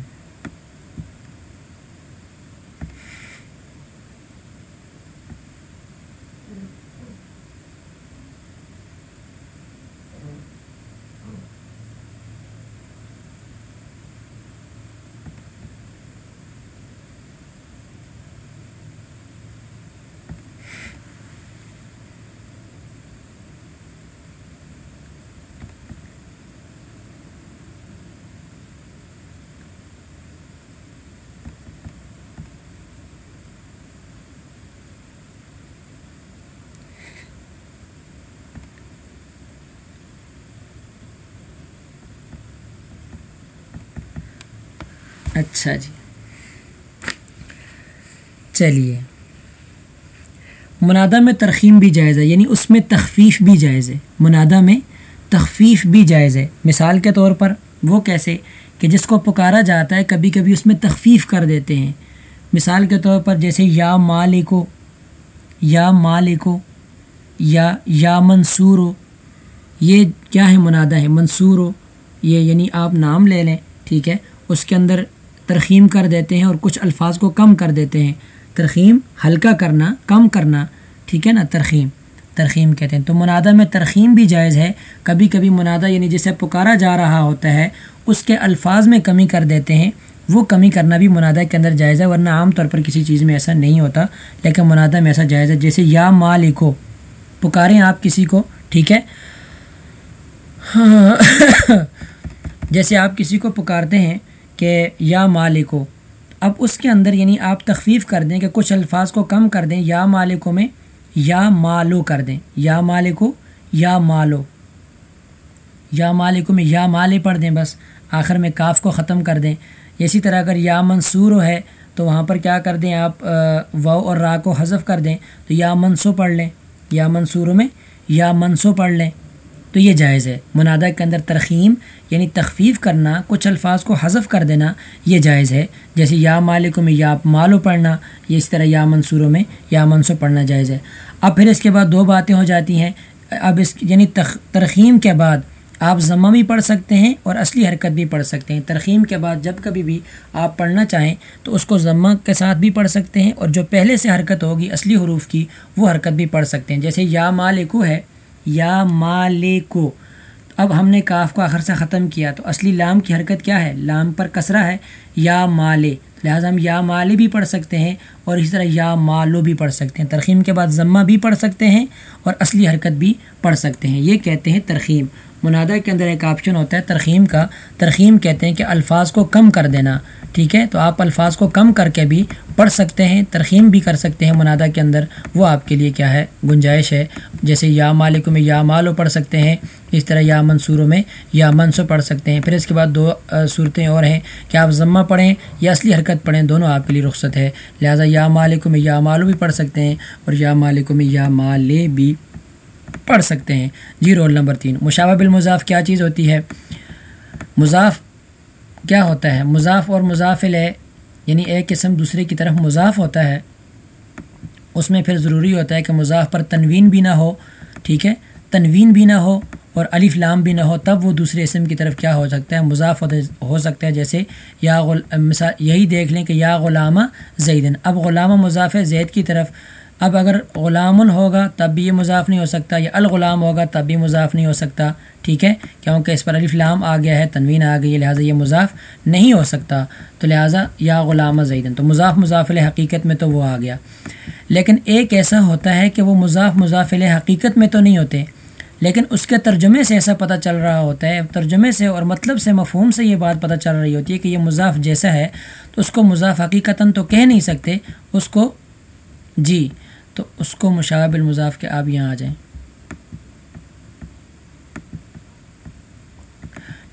اچھا جی۔ چلیے۔ منادہ میں ترخیم بھی جائز ہے یعنی اس میں تخفیف بھی جائز ہے۔ منادہ میں تخفیف بھی جائز ہے۔ مثال کے طور پر وہ کیسے کہ جس کو پکارا جاتا ہے کبھی کبھی اس میں تخفیف کر دیتے ہیں۔ مثال کے طور پر جیسے یا مالکو یا مالکو، یا یا منصور ہو یہ کیا ہے؟ منادہ ہے۔ منصور ہو یہ یعنی آپ نام لے لیں، ٹھیک ہے؟ اس کے اندر ترخیم کر دیتے ہیں اور کچھ الفاظ کو کم کر دیتے ہیں۔ ترخیم، ہلکا کرنا، کم کرنا، ٹھیک ہے نا؟ ترخیم۔ ترخیم کہتے ہیں۔ تو منادہ میں ترخیم بھی جائز ہے۔ کبھی کبھی منادہ یعنی جسے پکارا جا رہا ہوتا ہے، اس کے الفاظ میں کمی کر دیتے ہیں۔ وہ کمی کرنا بھی منادہ کے اندر جائز ہے، ورنہ عام طور پر کسی چیز میں ایسا نہیں ہوتا۔ لیکن منادہ میں ایسا جائز ہے۔ جیسے یا مالکو پکاریں آپ کسی کو، ٹھیک ہے؟ ہاں۔ جیسے آپ کسی کو پکارتے ہیں کہ یا مالکو، اب اس کے اندر یعنی آپ تخفیف کر دیں کہ کچھ الفاظ کو کم کر دیں، یا مالکو میں، یا مالو کر دیں۔ یا مالکو، یا مالو۔ یا مالکو میں یا مالے پڑھ دیں بس، آخر میں کاف کو ختم کر دیں۔ اسی طرح اگر یا منصور ہے، تو وہاں پر کیا کر دیں آپ و اور را کو حذف کر دیں۔ تو یا منصو پڑھ لیں، یا منصور میں، یا منصو پڑھ لیں۔ تو یہ جائز ہے۔ منادہ کے اندر ترخیم یعنی تخفیف کرنا، کچھ الفاظ کو حذف کر دینا، یہ جائز ہے۔ جیسے یا مالکوں میں یا مالو پڑھنا، یہ اس طرح یا منصوروں میں یا منصو پڑھنا جائز ہے۔ اب پھر اس کے بعد دو باتیں ہو جاتی ہیں۔ اب اس یعنی ترخیم کے بعد آپ ضمہ بھی پڑھ سکتے ہیں اور اصلی حرکت بھی پڑھ سکتے ہیں۔ ترخیم کے بعد جب کبھی بھی آپ پڑھنا چاہیں تو اس کو ضمہ کے ساتھ بھی پڑھ سکتے ہیں اور جو پہلے سے حرکت ہوگی، اصلی حروف کی، وہ حرکت بھی پڑھ سکتے ہیں۔ جیسے یا مالکو ہے یا مالکو۔ اب ہم نے کاف کو آخر سے ختم کیا تو اصلی لام کی حرکت کیا ہے؟ لام پر کسرہ ہے۔ یا مالے۔ لہٰذا ہم یا مالے بھی پڑھ سکتے ہیں اور اسی طرح یا مالو بھی پڑھ سکتے ہیں۔ ترخیم کے بعد ضمہ بھی پڑھ سکتے ہیں اور اصلی حرکت بھی پڑھ سکتے ہیں۔ یہ کہتے ہیں ترخیم۔ منادہ کے اندر ایک آپشن ہوتا ہے ترخیم کا۔ ترخیم کہتے ہیں کہ الفاظ کو کم کر دینا۔ ٹھیک ہے؟ تو آپ الفاظ کو کم کر کے بھی پڑھ سکتے ہیں، ترخیم بھی کر سکتے ہیں منادہ کے اندر۔ وہ آپ کے لیے کیا ہے؟ گنجائش ہے۔ جیسے یا مالک میں یا مالو پڑھ سکتے ہیں، اس طرح یا منصوروں میں یا منصو پڑھ سکتے ہیں۔ پھر اس کے بعد دو صورتیں اور ہیں۔ کہ آپ ضمہ پڑھیں یا اصلی حرکت پڑھیں، دونوں آپ کے لیے رخصت ہے۔ لہٰذا یا مالک میں یا مالو بھی پڑھ سکتے ہیں اور یا مالک میں یا مالے بھی پڑھ سکتے ہیں۔ جی رول نمبر تین۔ مشابہ بالمضاف کیا چیز ہوتی ہے؟ مضاف کیا ہوتا ہے؟ مضاف اور مضافل ہے یعنی ایک قسم دوسرے کی طرف مضاف ہوتا ہے۔ اس میں پھر ضروری ہوتا ہے کہ مضاف پر تنوین بھی نہ ہو، ٹھیک ہے؟ تنوین بھی نہ ہو اور الف لام بھی نہ ہو، تب وہ دوسرے اسم کی طرف کیا ہو سکتا ہے؟ مضاف ہو سکتا ہے جیسے یا غل... مثال یہی دیکھ لیں کہ یا غلامہ زیدن۔ اب غلامہ مضاف ہے زید کی طرف۔ اب اگر غلام ہوگا تب بھی یہ مضاف نہیں ہو سکتا، یا الغلام ہوگا تب بھی مضاف نہیں ہو سکتا، ٹھیک ہے؟ کیونکہ اس پر علی فلام آ گیا ہے، تنوین آ گئی ہے، لہٰذا یہ مضاف نہیں ہو سکتا۔ تو لہٰذا یا غلام زیدن۔ تو مضاف مضافل حقیقت میں تو وہ آ گیا۔ لیکن ایک ایسا ہوتا ہے کہ وہ مضاف مضافل حقیقت میں تو نہیں ہوتے، لیکن اس کے ترجمے سے ایسا پتہ چل رہا ہوتا ہے۔ ترجمے سے اور مطلب سے، مفہوم سے یہ بات پتہ چل رہی ہوتی ہے کہ یہ مضاف جیسا ہے، تو اس کو مضاف حقیقتاً تو کہہ نہیں سکتے۔ اس کو جی تو اس کو مشابہ المضاف کے آپ یہاں آ جائیں۔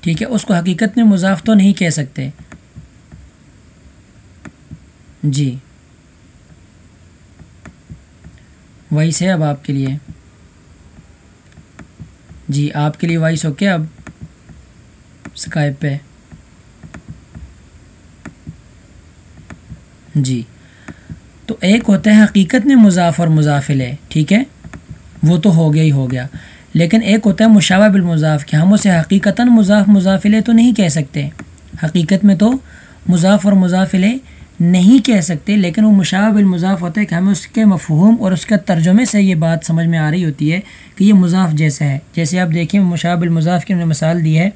ٹھیک ہے، اس کو حقیقت میں مضاف تو نہیں کہہ سکتے۔ جی۔ وائس ہے اب آپ کے لیے۔ جی آپ کے لیے وائس اوکے اب۔ سکائب پہ۔ جی۔ تو ایک ہوتا ہے حقیقت میں مضاف اور مضافل ہے، ٹھیک ہے؟ وہ تو ہو گیا ہی ہو گیا۔ لیکن ایک ہوتا ہے مشابہ بالمضاف کہ ہم اسے حقیقتاً مضاف مضافلے تو نہیں کہہ سکتے۔ حقیقت میں تو مضاف اور مضافلے نہیں کہہ سکتے، لیکن وہ مشابہ بالمضاف ہوتا ہے کہ ہمیں اس کے مفہوم اور اس کے ترجمے سے یہ بات سمجھ میں آ رہی ہوتی ہے کہ یہ مضاف جیسا ہے۔ جیسے آپ دیکھیں، مشابہ المضاف کی انہوں نے مثال دی ہے،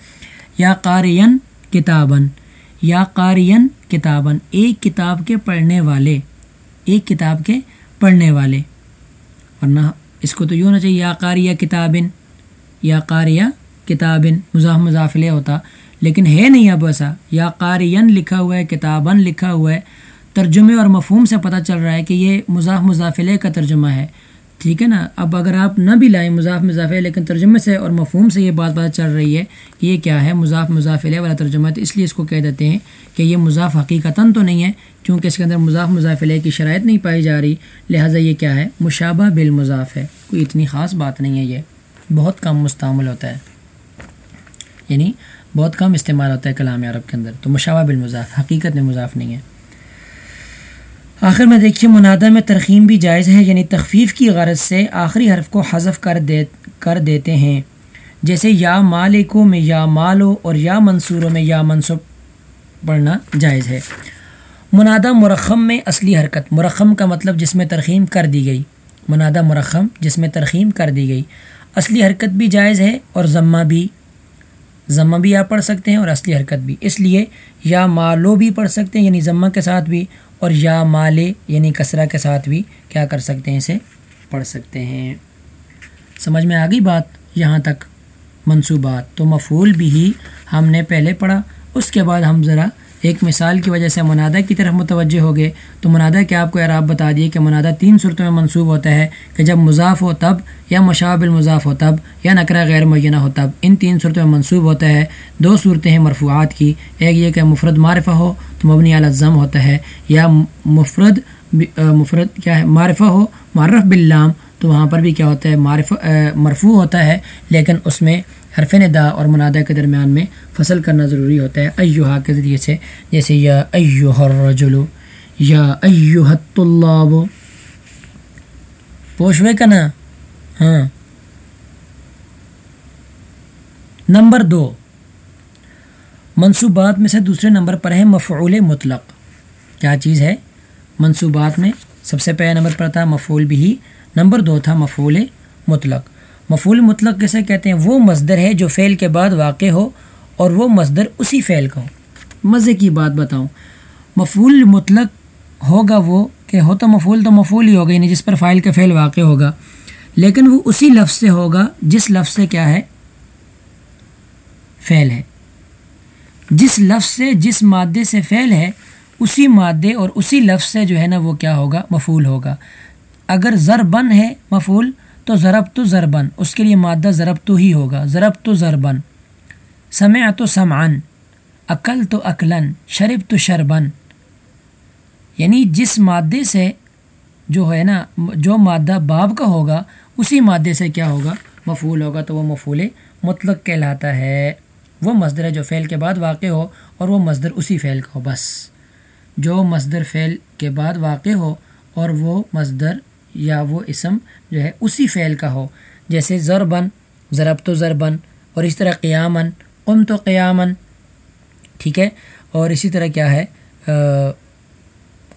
یا قارین کتابن یا قارین کتابن ایک کتاب کے پڑھنے والے ایک کتاب کے پڑھنے والے۔ ورنہ اس کو تو یوں نہ چاہیے، یا قاریہ کتابن، یا قاریہ کتابن، مضاف مضافلے ہوتا۔ لیکن ہے نہیں اب ایسا۔ یا قارین لکھا ہوا ہے، کتابن لکھا ہوا ہے۔ ترجمے اور مفہوم سے پتہ چل رہا ہے کہ یہ مضاف مضافلے کا ترجمہ ہے۔ ٹھیک ہے نا؟ اب اگر آپ نہ بھی لائیں، مضاف مضافل لیکن ترجمے سے اور مفہوم سے یہ بات پتہ چل رہی ہے کہ یہ کیا ہے؟ مضاف مضافل والا ترجمہ، تو اس لیے اس کو کہہ دیتے ہیں کہ یہ مضاف حقیقتاً تو نہیں ہے کیونکہ اس کے اندر مضاف مضافلے کی شرائط نہیں پائی جا رہی۔ لہٰذا یہ کیا ہے؟ مشابہ بالمضاف ہے۔ کوئی اتنی خاص بات نہیں ہے یہ۔ بہت کم مستعمل ہوتا ہے۔ یعنی بہت کم استعمال ہوتا ہے کلام عرب کے اندر۔ تو مشابہ بالمضاف، حقیقت میں مضاف نہیں ہے۔ آخر میں دیکھیے، منادہ میں ترخیم بھی جائز ہے یعنی تخفیف کی غرض سے آخری حرف کو حذف کر دے، کر دیتے ہیں۔ جیسے یا مالکوں میں یا مالو اور یا منصوروں میں یا منصوب پڑھنا جائز ہے۔ منادہ مرخم میں اصلی حرکت، مرخم کا مطلب جس میں ترخیم کر دی گئی۔ منادہ مرخم جس میں ترخیم کر دی گئی۔ اصلی حرکت بھی جائز ہے اور ضمہ بھی ضمہ بھی آپ پڑھ سکتے ہیں اور اصلی حرکت بھی۔ اس لیے یا مالو بھی پڑھ سکتے ہیں یعنی ضمہ کے ساتھ بھی اور یا مالے یعنی کسرہ کے ساتھ بھی کیا کر سکتے ہیں اسے پڑھ سکتے ہیں۔ سمجھ میں آ گئی بات؟ یہاں تک۔ منصوبات۔ تو مفول بھی ہی ہم نے پہلے پڑھا، اس کے بعد ہم ذرا ایک مثال کی وجہ سے منادہ کی طرف متوجہ ہو گئے۔ تو منادہ کیا آپ کو اعراب بتا دیے کہ منادہ تین صورتوں میں منصوب ہوتا ہے کہ جب مضاف ہو تب یا مشاب المضاف ہو تب یا نقرہ غیر معینہ ہو تب۔ ان تین صورتوں میں منصوب ہوتا ہے دو صورتیں ہیں مرفوعات کی، ایک یہ کہ مفرد معرفہ ہو تو مبنی الزم ہوتا ہے، یا مفرد مفرد کیا ہے، معرفہ ہو، معرف باللام، تو وہاں پر بھی کیا ہوتا ہے، معرف مرفوع ہوتا ہے، لیکن اس میں حرف ندا اور منادہ کے درمیان میں فصل کرنا ضروری ہوتا ہے۔ ایوہا کے ذریعے سے، جیسے یا ایوہ الرجل، یا ایوہ الطلاب۔ پوشوے کا نا ہاں۔ نمبر دو۔ منصوبات میں سے دوسرے نمبر پر ہے مفعول مطلق۔ کیا چیز ہے؟ منصوبات میں سب سے پہلے نمبر پر تھا مفعول بھی۔ نمبر دو تھا مفعول مطلق۔ مفول مطلق کیسے کہتے ہیں؟ وہ مصدر ہے جو فعل کے بعد واقع ہو اور وہ مصدر اسی فعل کا ہو مزے کی بات بتاؤں۔ مفول مطلق ہوگا وہ کہ ہو تو مفول تو مفول ہی ہوگا یعنی جس پر فائل کا فعل واقع ہوگا۔ لیکن وہ اسی لفظ سے ہوگا جس لفظ سے کیا ہے؟ فعل ہے۔ جس لفظ سے جس مادے سے فعل ہے، اسی مادے اور اسی لفظ سے جو ہے نا وہ کیا ہوگا؟ مفول ہوگا۔ اگر زر بن ہے مفول تو ضرب تو ضربن اس کے لیے مادہ ضرب تو ہی ہوگا۔ ضرب تو ضربن سمع تو سمعن عقل تو عقلاً شرب تو شربن یعنی جس مادے سے جو ہے نا، جو مادہ باب کا ہوگا، اسی مادے سے کیا ہوگا؟ مفول ہوگا، تو وہ مفول مطلق کہلاتا ہے۔ وہ مصدر ہے جو فعل کے بعد واقع ہو، اور وہ مصدر اسی فعل کا ہو، بس۔ جو مصدر فعل کے بعد واقع ہو، اور وہ مصدر یا وہ اسم جو ہے اسی فعل کا ہو۔ جیسے ضربن ضرب تو ضربن اور اس طرح قیامن قم تو قیامن ٹھیک ہے؟ اور اسی طرح کیا ہے؟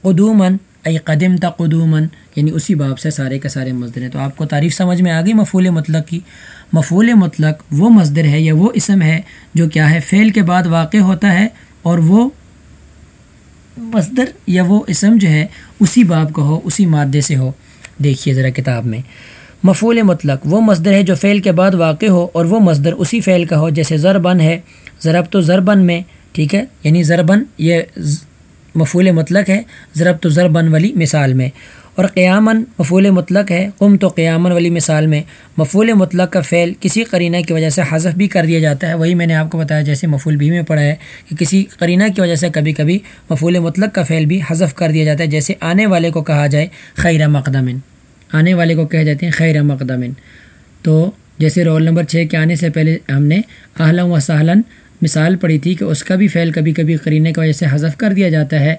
قدومن ای قدم تا قدومن یعنی اسی باب سے سارے کے سارے مصدر ہیں۔ تو آپ کو تعریف سمجھ میں آ گئی مفول مطلق کی؟ مفول مطلق وہ مصدر ہے یا وہ اسم ہے جو کیا ہے؟ فعل کے بعد واقع ہوتا ہے اور وہ مصدر یا وہ اسم جو ہے، اسی باب کا ہو، اسی مادے سے ہو۔ دیکھیے ذرا کتاب میں۔ مفول مطلق، وہ مصدر ہے جو فعل کے بعد واقع ہو اور وہ مصدر اسی فعل کا ہو جیسے ضربن ہے ضرب تو ضربن میں، ٹھیک ہے؟ یعنی ضربن یہ مفول مطلق ہے ضرب تو ضربن والی مثال میں۔ اور قیامن مفول مطلق ہے قم تو قیامن والی مثال میں۔ مفول مطلق کا فعل کسی قرینہ کی وجہ سے حذف بھی کر دیا جاتا ہے، وہی میں نے آپ کو بتایا جیسے مفول بھی میں پڑھا ہے کہ کسی قرینہ کی وجہ سے کبھی کبھی مفول مطلق کا فعل بھی حذف کر دیا جاتا ہے، جیسے آنے والے کو کہا جائے خیر مقدمن۔ آنے والے کو کہہ جاتے ہیں خیر مقدمن۔ تو جیسے رول نمبر چھ کے آنے سے پہلے ہم نے اہلم و سہلن مثال پڑھی تھی کہ اس کا بھی فعل کبھی کبھی قرینے کی وجہ سے حذف کر دیا جاتا ہے۔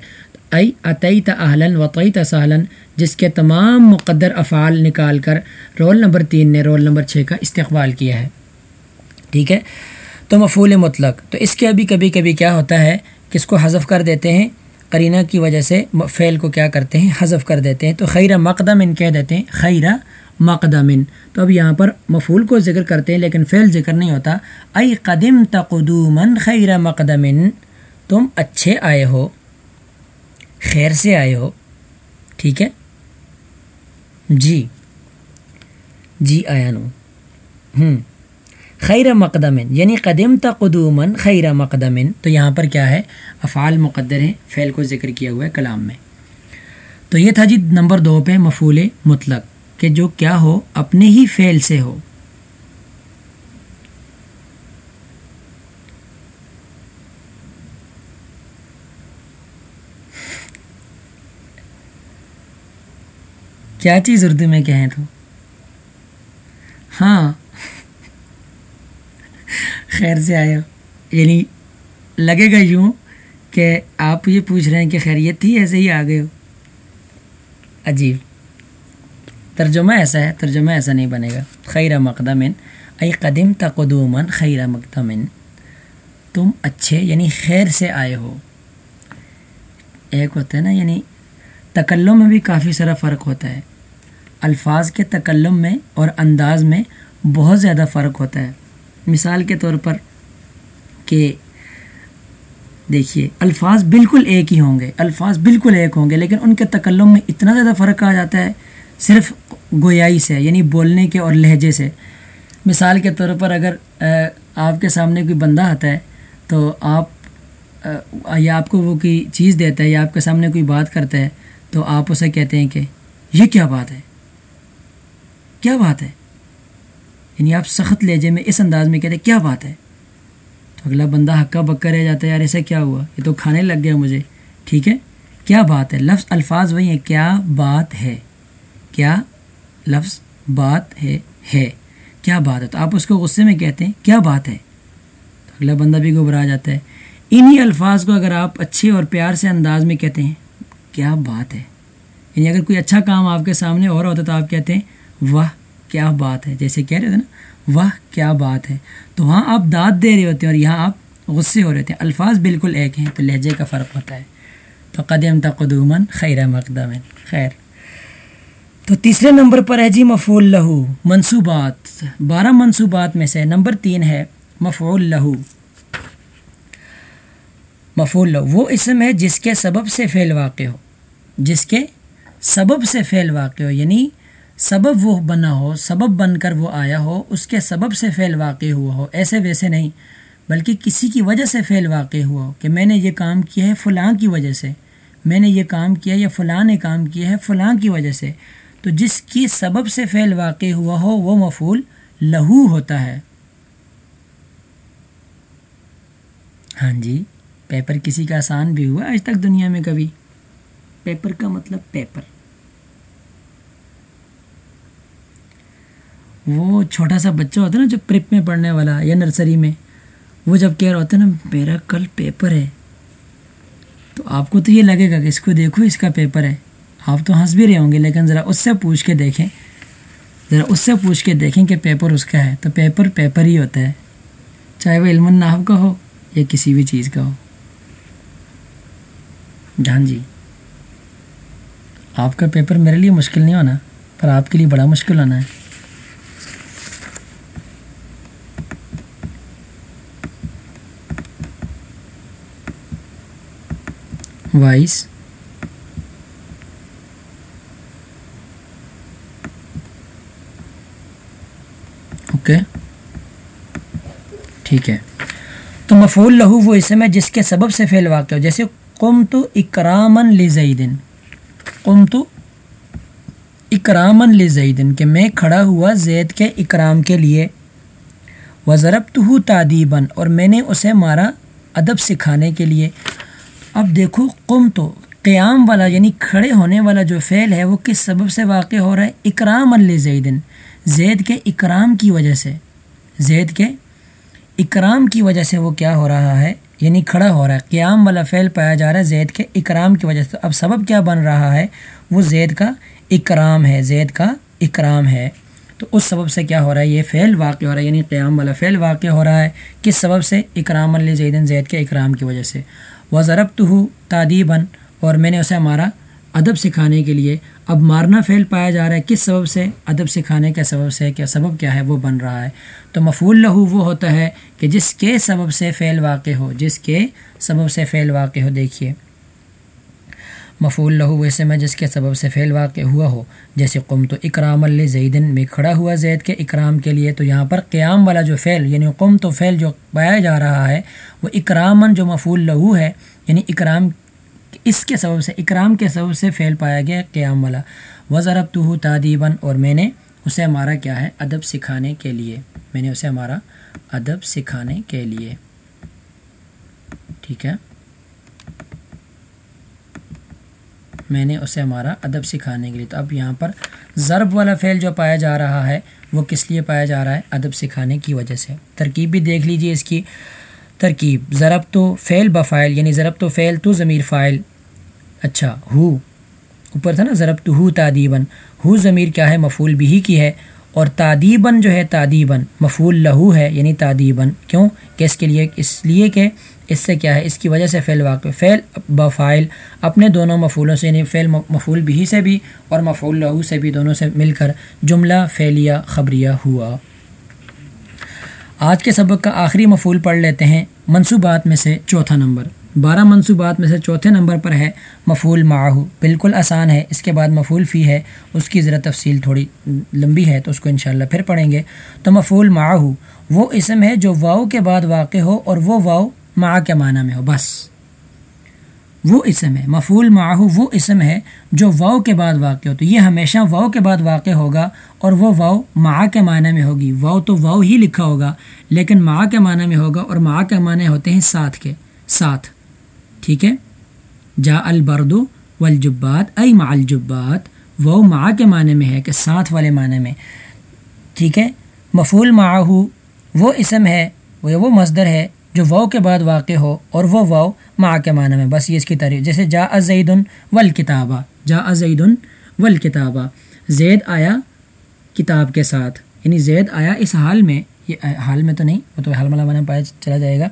ائی عطی اہلن وطعی سہلن جس کے تمام مقدر افعال نکال کر رول نمبر تین نے رول نمبر چھ کا استقبال کیا ہے۔ ٹھیک ہے؟ تو مفول مطلق۔ تو اس کے ابھی کبھی کبھی کیا ہوتا ہے؟ کہ اس کو حذف کر دیتے ہیں؟ قرینہ کی وجہ سے فعل کو کیا کرتے ہیں؟ حذف کر دیتے ہیں۔ تو خیرہ مقدم ان کہہ دیتے ہیں خیرہ مقدمن۔ تو اب یہاں پر مفول کو ذکر کرتے ہیں لیکن فعل ذکر نہیں ہوتا۔ ای قدم تقدومن خیر مقدمن۔ تم اچھے آئے ہو، خیر سے آئے ہو۔ ٹھیک ہے؟ جی جی آیا نو۔ ہوں خیر مقدمن یعنی قدم تقدومن خیر مقدمن۔ تو یہاں پر کیا ہے؟ افعال مقدر ہیں، فعل کو ذکر کیا ہوا ہے کلام میں۔ تو یہ تھا جی نمبر دو پہ مفول مطلق، کہ جو کیا ہو، اپنے ہی فعل سے ہو۔ کیا چیز اردو میں کہیں تو؟ ہاں خیر سے آئے ہو یعنی لگے گا یوں کہ آپ یہ پوچھ رہے ہیں کہ خیریت تھی ایسے ہی آ گئے ہو۔ عجیب۔ ترجمہ ایسا ہے، ترجمہ ایسا نہیں بنے گا۔ خیر مقدمن، ای قدم تقدومن خیر مقدمن۔ تم اچھے یعنی خیر سے آئے ہو۔ ایک ہوتا ہے نا یعنی تکلم میں بھی کافی سارا فرق ہوتا ہے۔ الفاظ کے تکلم میں اور انداز میں بہت زیادہ فرق ہوتا ہے۔ مثال کے طور پر کہ دیکھیے، الفاظ بالکل ایک ہی ہوں گے، الفاظ بالکل ایک ہوں گے، لیکن ان کے تکلم میں اتنا زیادہ فرق آ جاتا ہے صرف گویائی سے یعنی بولنے کے اور لہجے سے۔ مثال کے طور پر اگر آپ کے سامنے کوئی بندہ آتا ہے، تو آپ یا آپ کو وہ کوئی چیز دیتا ہے یا آپ کے سامنے کوئی بات کرتا ہے، تو آپ اسے کہتے ہیں کہ یہ کیا بات ہے؟ کیا بات ہے؟ یعنی آپ سخت لہجے میں اس انداز میں کہتے ہیں، کیا بات ہے؟ تو اگلا بندہ ہکا بکا رہ جاتا ہے، یار ایسا کیا ہوا؟ یہ تو کھانے لگ گیا مجھے۔ ٹھیک ہے؟ کیا بات ہے؟ لفظ الفاظ وہی ہیں، کیا بات ہے؟ کیا لفظ بات ہے؟ ہے۔ کیا بات ہے؟ تو آپ اس کو غصے میں کہتے ہیں، کیا بات ہے؟ تو اگلا بندہ بھی گھبرا جاتا ہے۔ انہی الفاظ کو اگر آپ اچھے اور پیار سے انداز میں کہتے ہیں، کیا بات ہے؟ یعنی اگر کوئی اچھا کام آپ کے سامنے ہو رہا ہوتا تو آپ کہتے ہیں، واہ کیا بات ہے؟ جیسے کہہ رہے تھے نا، واہ کیا بات ہے۔ تو وہاں آپ داد دے رہے ہوتے ہیں اور یہاں آپ غصے ہو رہے تھے الفاظ بالکل ایک ہیں، تو لہجے کا فرق ہوتا ہے۔ تو قدم تقدومن خیر مقدم خیر۔ تو تیسرے نمبر پر ہے جی مفول لہو، منصوبات۔ بارہ منصوبات میں سے نمبر تین ہے مفول لہو۔ مفول لہو، وہ اسم ہے جس کے سبب سے فعل واقع ہو۔ جس کے سبب سے فعل واقع ہو یعنی سبب وہ بنا ہو، سبب بن کر وہ آیا ہو، اس کے سبب سے فعل واقع ہوا ہو۔ ایسے ویسے نہیں، بلکہ کسی کی وجہ سے فعل واقع ہوا ہو کہ میں نے یہ کام کیا ہے فلاں کی وجہ سے۔ میں نے یہ کام کیا یا فلاں نے کام کیا ہے فلاں کی وجہ سے۔ تو جس کی سبب سے فعل واقع ہوا ہو، وہ مفول لہو ہوتا ہے۔ ہاں جی پیپر کسی کا آسان بھی ہوا آج تک دنیا میں کبھی۔ پیپر کا مطلب پیپر۔ وہ چھوٹا سا بچہ ہوتا ہے نا جو پرپ میں پڑھنے والا یا نرسری میں، وہ جب کہہ رہا ہوتا ہے نا، میرا کل پیپر ہے۔ تو آپ کو تو یہ لگے گا کہ اس کو دیکھو، اس کا پیپر ہے۔ آپ تو ہنس بھی رہے ہوں گے، لیکن ذرا اس سے پوچھ کے دیکھیں۔ ذرا اس سے پوچھ کے دیکھیں کہ پیپر اس کا ہے۔ تو پیپر پیپر ہی ہوتا ہے۔ چاہے وہ علم الناحب کا ہو یا کسی بھی چیز کا ہو۔ جہاں جی آپ کا پیپر میرے لیے مشکل نہیں ہونا، پر آپ کے لیے بڑا مشکل ہونا ہے۔ وائس اوکے ٹھیک ہے۔ تو مفول لہو وہ اسم ہے جس کے سبب سے فعل واقع ہو۔ جیسے قم تو اکرامن لزیدن۔ قم تو اکرامن لزیدن کہ میں کھڑا ہوا زید کے اکرام کے لیے۔ وہ ضرب تو تعدیباً اور میں نے اسے مارا ادب سکھانے کے لیے۔ اب دیکھو، قم تو قیام والا یعنی کھڑے ہونے والا جو فعل ہے، وہ کس سبب سے واقع ہو رہا ہے؟ اکرام الزیدن زید کے اکرام کی وجہ سے۔ زید کے اکرام کی وجہ سے وہ کیا ہو رہا ہے؟ یعنی کھڑا ہو رہا ہے۔ قیام والا فعل پایا جا رہا ہے زید کے اکرام کی وجہ سے۔ اب سبب کیا بن رہا ہے؟ وہ زید کا اکرام ہے، زید کا اکرام ہے۔ تو اس سبب سے کیا ہو رہا ہے؟ یہ فعل واقع ہو رہا ہے یعنی قیام والا فعل واقع ہو رہا ہے۔ کس سبب سے؟ اکرام الزیدن زید کے اکرام کی وجہ سے۔ وہ ضرب تو ہوں تعدیباً اور میں نے اسے مارا ادب سکھانے کے لیے۔ اب مارنا فعل پایا جا رہا ہے۔ کس سبب سے؟ ادب سکھانے کے سبب سے کیا سبب کیا ہے؟ وہ بن رہا ہے۔ تو مفول لہو وہ ہوتا ہے کہ جس کے سبب سے فعل واقع ہو، جس کے سبب سے فعل واقع ہو، دیکھیے۔ مفول لہو ویسے میں جس کے سبب سے فعل واقع ہوا ہو۔ جیسے قم تو اکرام زیدن میں کھڑا ہوا زید کے اکرام کے لیے، تو یہاں پر قیام والا جو فعل یعنی قم تو فعل جو پایا جا رہا ہے، وہ اکرامن جو مفول لہو ہے یعنی اکرام اس کے سبب سے، اکرام کے سبب سے فعل پایا گیا قیام والا۔ و ضرب تو تعدیباً اور میں نے اسے ہمارا کیا ہے ادب سکھانے کے لیے۔ میں نے اسے ہمارا ادب سکھانے کے لیے۔ ٹھیک ہے؟ میں نے اسے ہمارا ادب سکھانے کے لیے۔ تو اب یہاں پر ضرب والا فعل جو پایا جا رہا ہے، وہ کس لیے پایا جا رہا ہے؟ ادب سکھانے کی وجہ سے۔ ترکیب بھی دیکھ لیجیے اس کی۔ ترکیب، ضرب تو فعل بفائل یعنی ضرب تو فعل تو ضمیر فائل اچھا ہو۔ اوپر تھا نا، ضرب تو ہو تعدیباً ہو ضمیر کیا ہے؟ مفول بھی کی ہے۔ اور تعدیباً جو ہے تعدیباً مفول لہو ہے یعنی تعدیباً کیوں؟ کہ اس کے لیے، اس لیے کہ اس سے کیا ہے؟ اس کی وجہ سے فعل واقع، فعل بفائل اپنے دونوں مفولوں سے یعنی فعل مفول بھی سے بھی اور مفول لہو سے بھی دونوں سے مل کر جملہ فعلیہ خبریہ ہوا۔ آج کے سبق کا آخری مفول پڑھ لیتے ہیں منصوبات میں سے چوتھا نمبر۔ بارہ منصوبات میں سے چوتھے نمبر پر ہے مفول معاہو۔ بالکل آسان ہے، اس کے بعد مفول فی ہے، اس کی ذرا تفصیل تھوڑی لمبی ہے تو اس کو انشاءاللہ پھر پڑھیں گے۔ تو مفول معاہو، وہ اسم ہے جو واؤ کے بعد واقع ہو اور وہ واؤ مع کے معنی میں ہو، بس۔ وہ اسم ہے مفول معاہو وہ اسم ہے جو واؤ کے بعد واقع ہو، تو یہ ہمیشہ واؤ کے بعد واقع ہوگا اور وہ واؤ مع کے معنی میں ہوگی۔ واؤ تو واؤ ہی لکھا ہوگا، لیکن مع کے معنی میں ہوگا اور مع کے معنی ہوتے ہیں ساتھ کے، ساتھ۔ ٹھیک ہے؟ جا البردو والجبات ای مع الجبات وہ مع کے معنی میں ہے کہ ساتھ والے معنی میں، ٹھیک ہے؟ مفول معاہو وہ اسم ہے، وہ مصدر ہے جو واؤ کے بعد واقع ہو اور وہ واؤ مع کے معنی میں، بس یہ اس کی تعریف، جیسے جا ازید ول کتابہ جا ازید ول کتابہ زید آیا کتاب کے ساتھ یعنی زید آیا اس حال میں، یہ حال میں تو نہیں، وہ تو حال ملا مانا پایا چلا جائے گا۔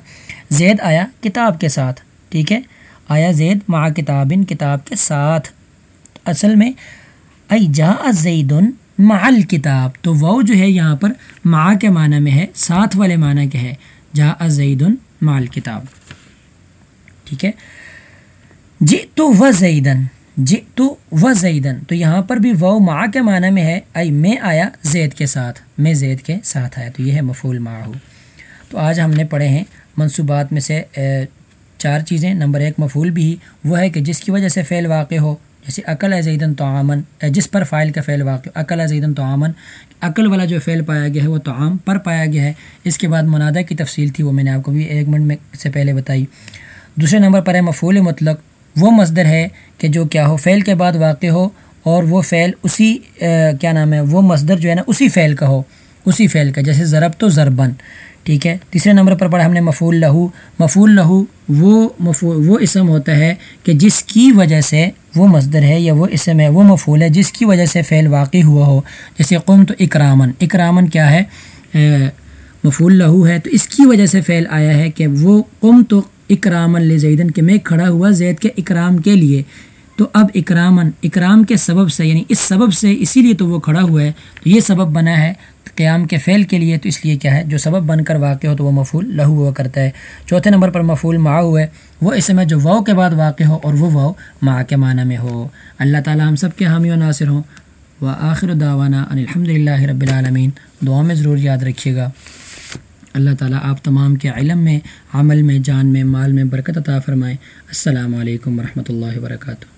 زید آیا کتاب کے ساتھ۔ ٹھیک ہے؟ آیا زید مع کتاب کتاب کے ساتھ۔ اصل میں ای جا زید مع الکتاب، تو وہ جو ہے یہاں پر مع کے معنی میں ہے، ساتھ والے معنی کے ہے۔ جا زید مال کتاب ٹھیک ہے؟ جی تو و زیدن جی تو و زیدن تو یہاں پر بھی وہ ماں کے معنی میں ہے۔ ائی میں آیا زید کے ساتھ، میں زید کے ساتھ آیا۔ تو یہ ہے مفول ماں تو آج ہم نے پڑھے ہیں منصوبات میں سے چار چیزیں. نمبر ایک مفول بھی وہ ہے کہ جس کی وجہ سے فعل واقع ہو، جیسے عقل زیدن تو آمن جس پر فائل کا فعل واقع عقل زیدن تو آمن عقل والا جو فعل پایا گیا ہے وہ تو عام پر پایا گیا ہے. اس کے بعد منادہ کی تفصیل تھی، وہ میں نے آپ کو بھی ایک منٹ میں سے پہلے بتائی. دوسرے نمبر پر ہے مفول مطلق، وہ مصدر ہے کہ جو کیا ہو، فعل کے بعد واقع ہو اور وہ فعل اسی کیا نام ہے، وہ مصدر جو ہے نا، اسی فعل کا ہو، اسی فعل کا، جیسے ضرب تو ضربن ٹھیک ہے؟ تیسرے نمبر پر پڑھا ہم نے مفول لہو۔ مفول لہو وہ مفول وہ اسم ہوتا ہے کہ جس کی وجہ سے وہ مصدر ہے یا وہ اسم ہے، وہ مفول ہے، جس کی وجہ سے فعل واقع ہوا ہو۔ جیسے قوم تو اکرامن اکرامن کیا ہے؟ مفول لہو ہے۔ تو اس کی وجہ سے فعل آیا ہے کہ وہ قم تو اکرامن لزیدن کہ میں کھڑا ہوا زید کے اکرام کے لیے۔ تو اب اکرامن اکرام کے سبب سے یعنی اس سبب سے اسی لیے تو وہ کھڑا ہوا ہے۔ تو یہ سبب بنا ہے قیام کے فعل کے لیے تو اس لیے کیا ہے؟ جو سبب بن کر واقع ہو تو وہ مفول لہو ہوا کرتا ہے۔ چوتھے نمبر پر مفول معاؤ ہے۔ وہ اس میں جو واؤ کے بعد واقع ہو اور وہ واؤ ماں کے معنی میں ہو۔ اللہ تعالیٰ ہم سب کے حامی و ناصر ہوں۔ و آخر داوانہ الحمد للہ رب العالمین۔ دعا میں ضرور یاد رکھیے گا۔ اللہ تعالیٰ آپ تمام کے علم میں، عمل میں، جان میں، مال میں برکت عطا فرمائے۔ السلام علیکم ورحمۃ اللہ وبرکاتہ۔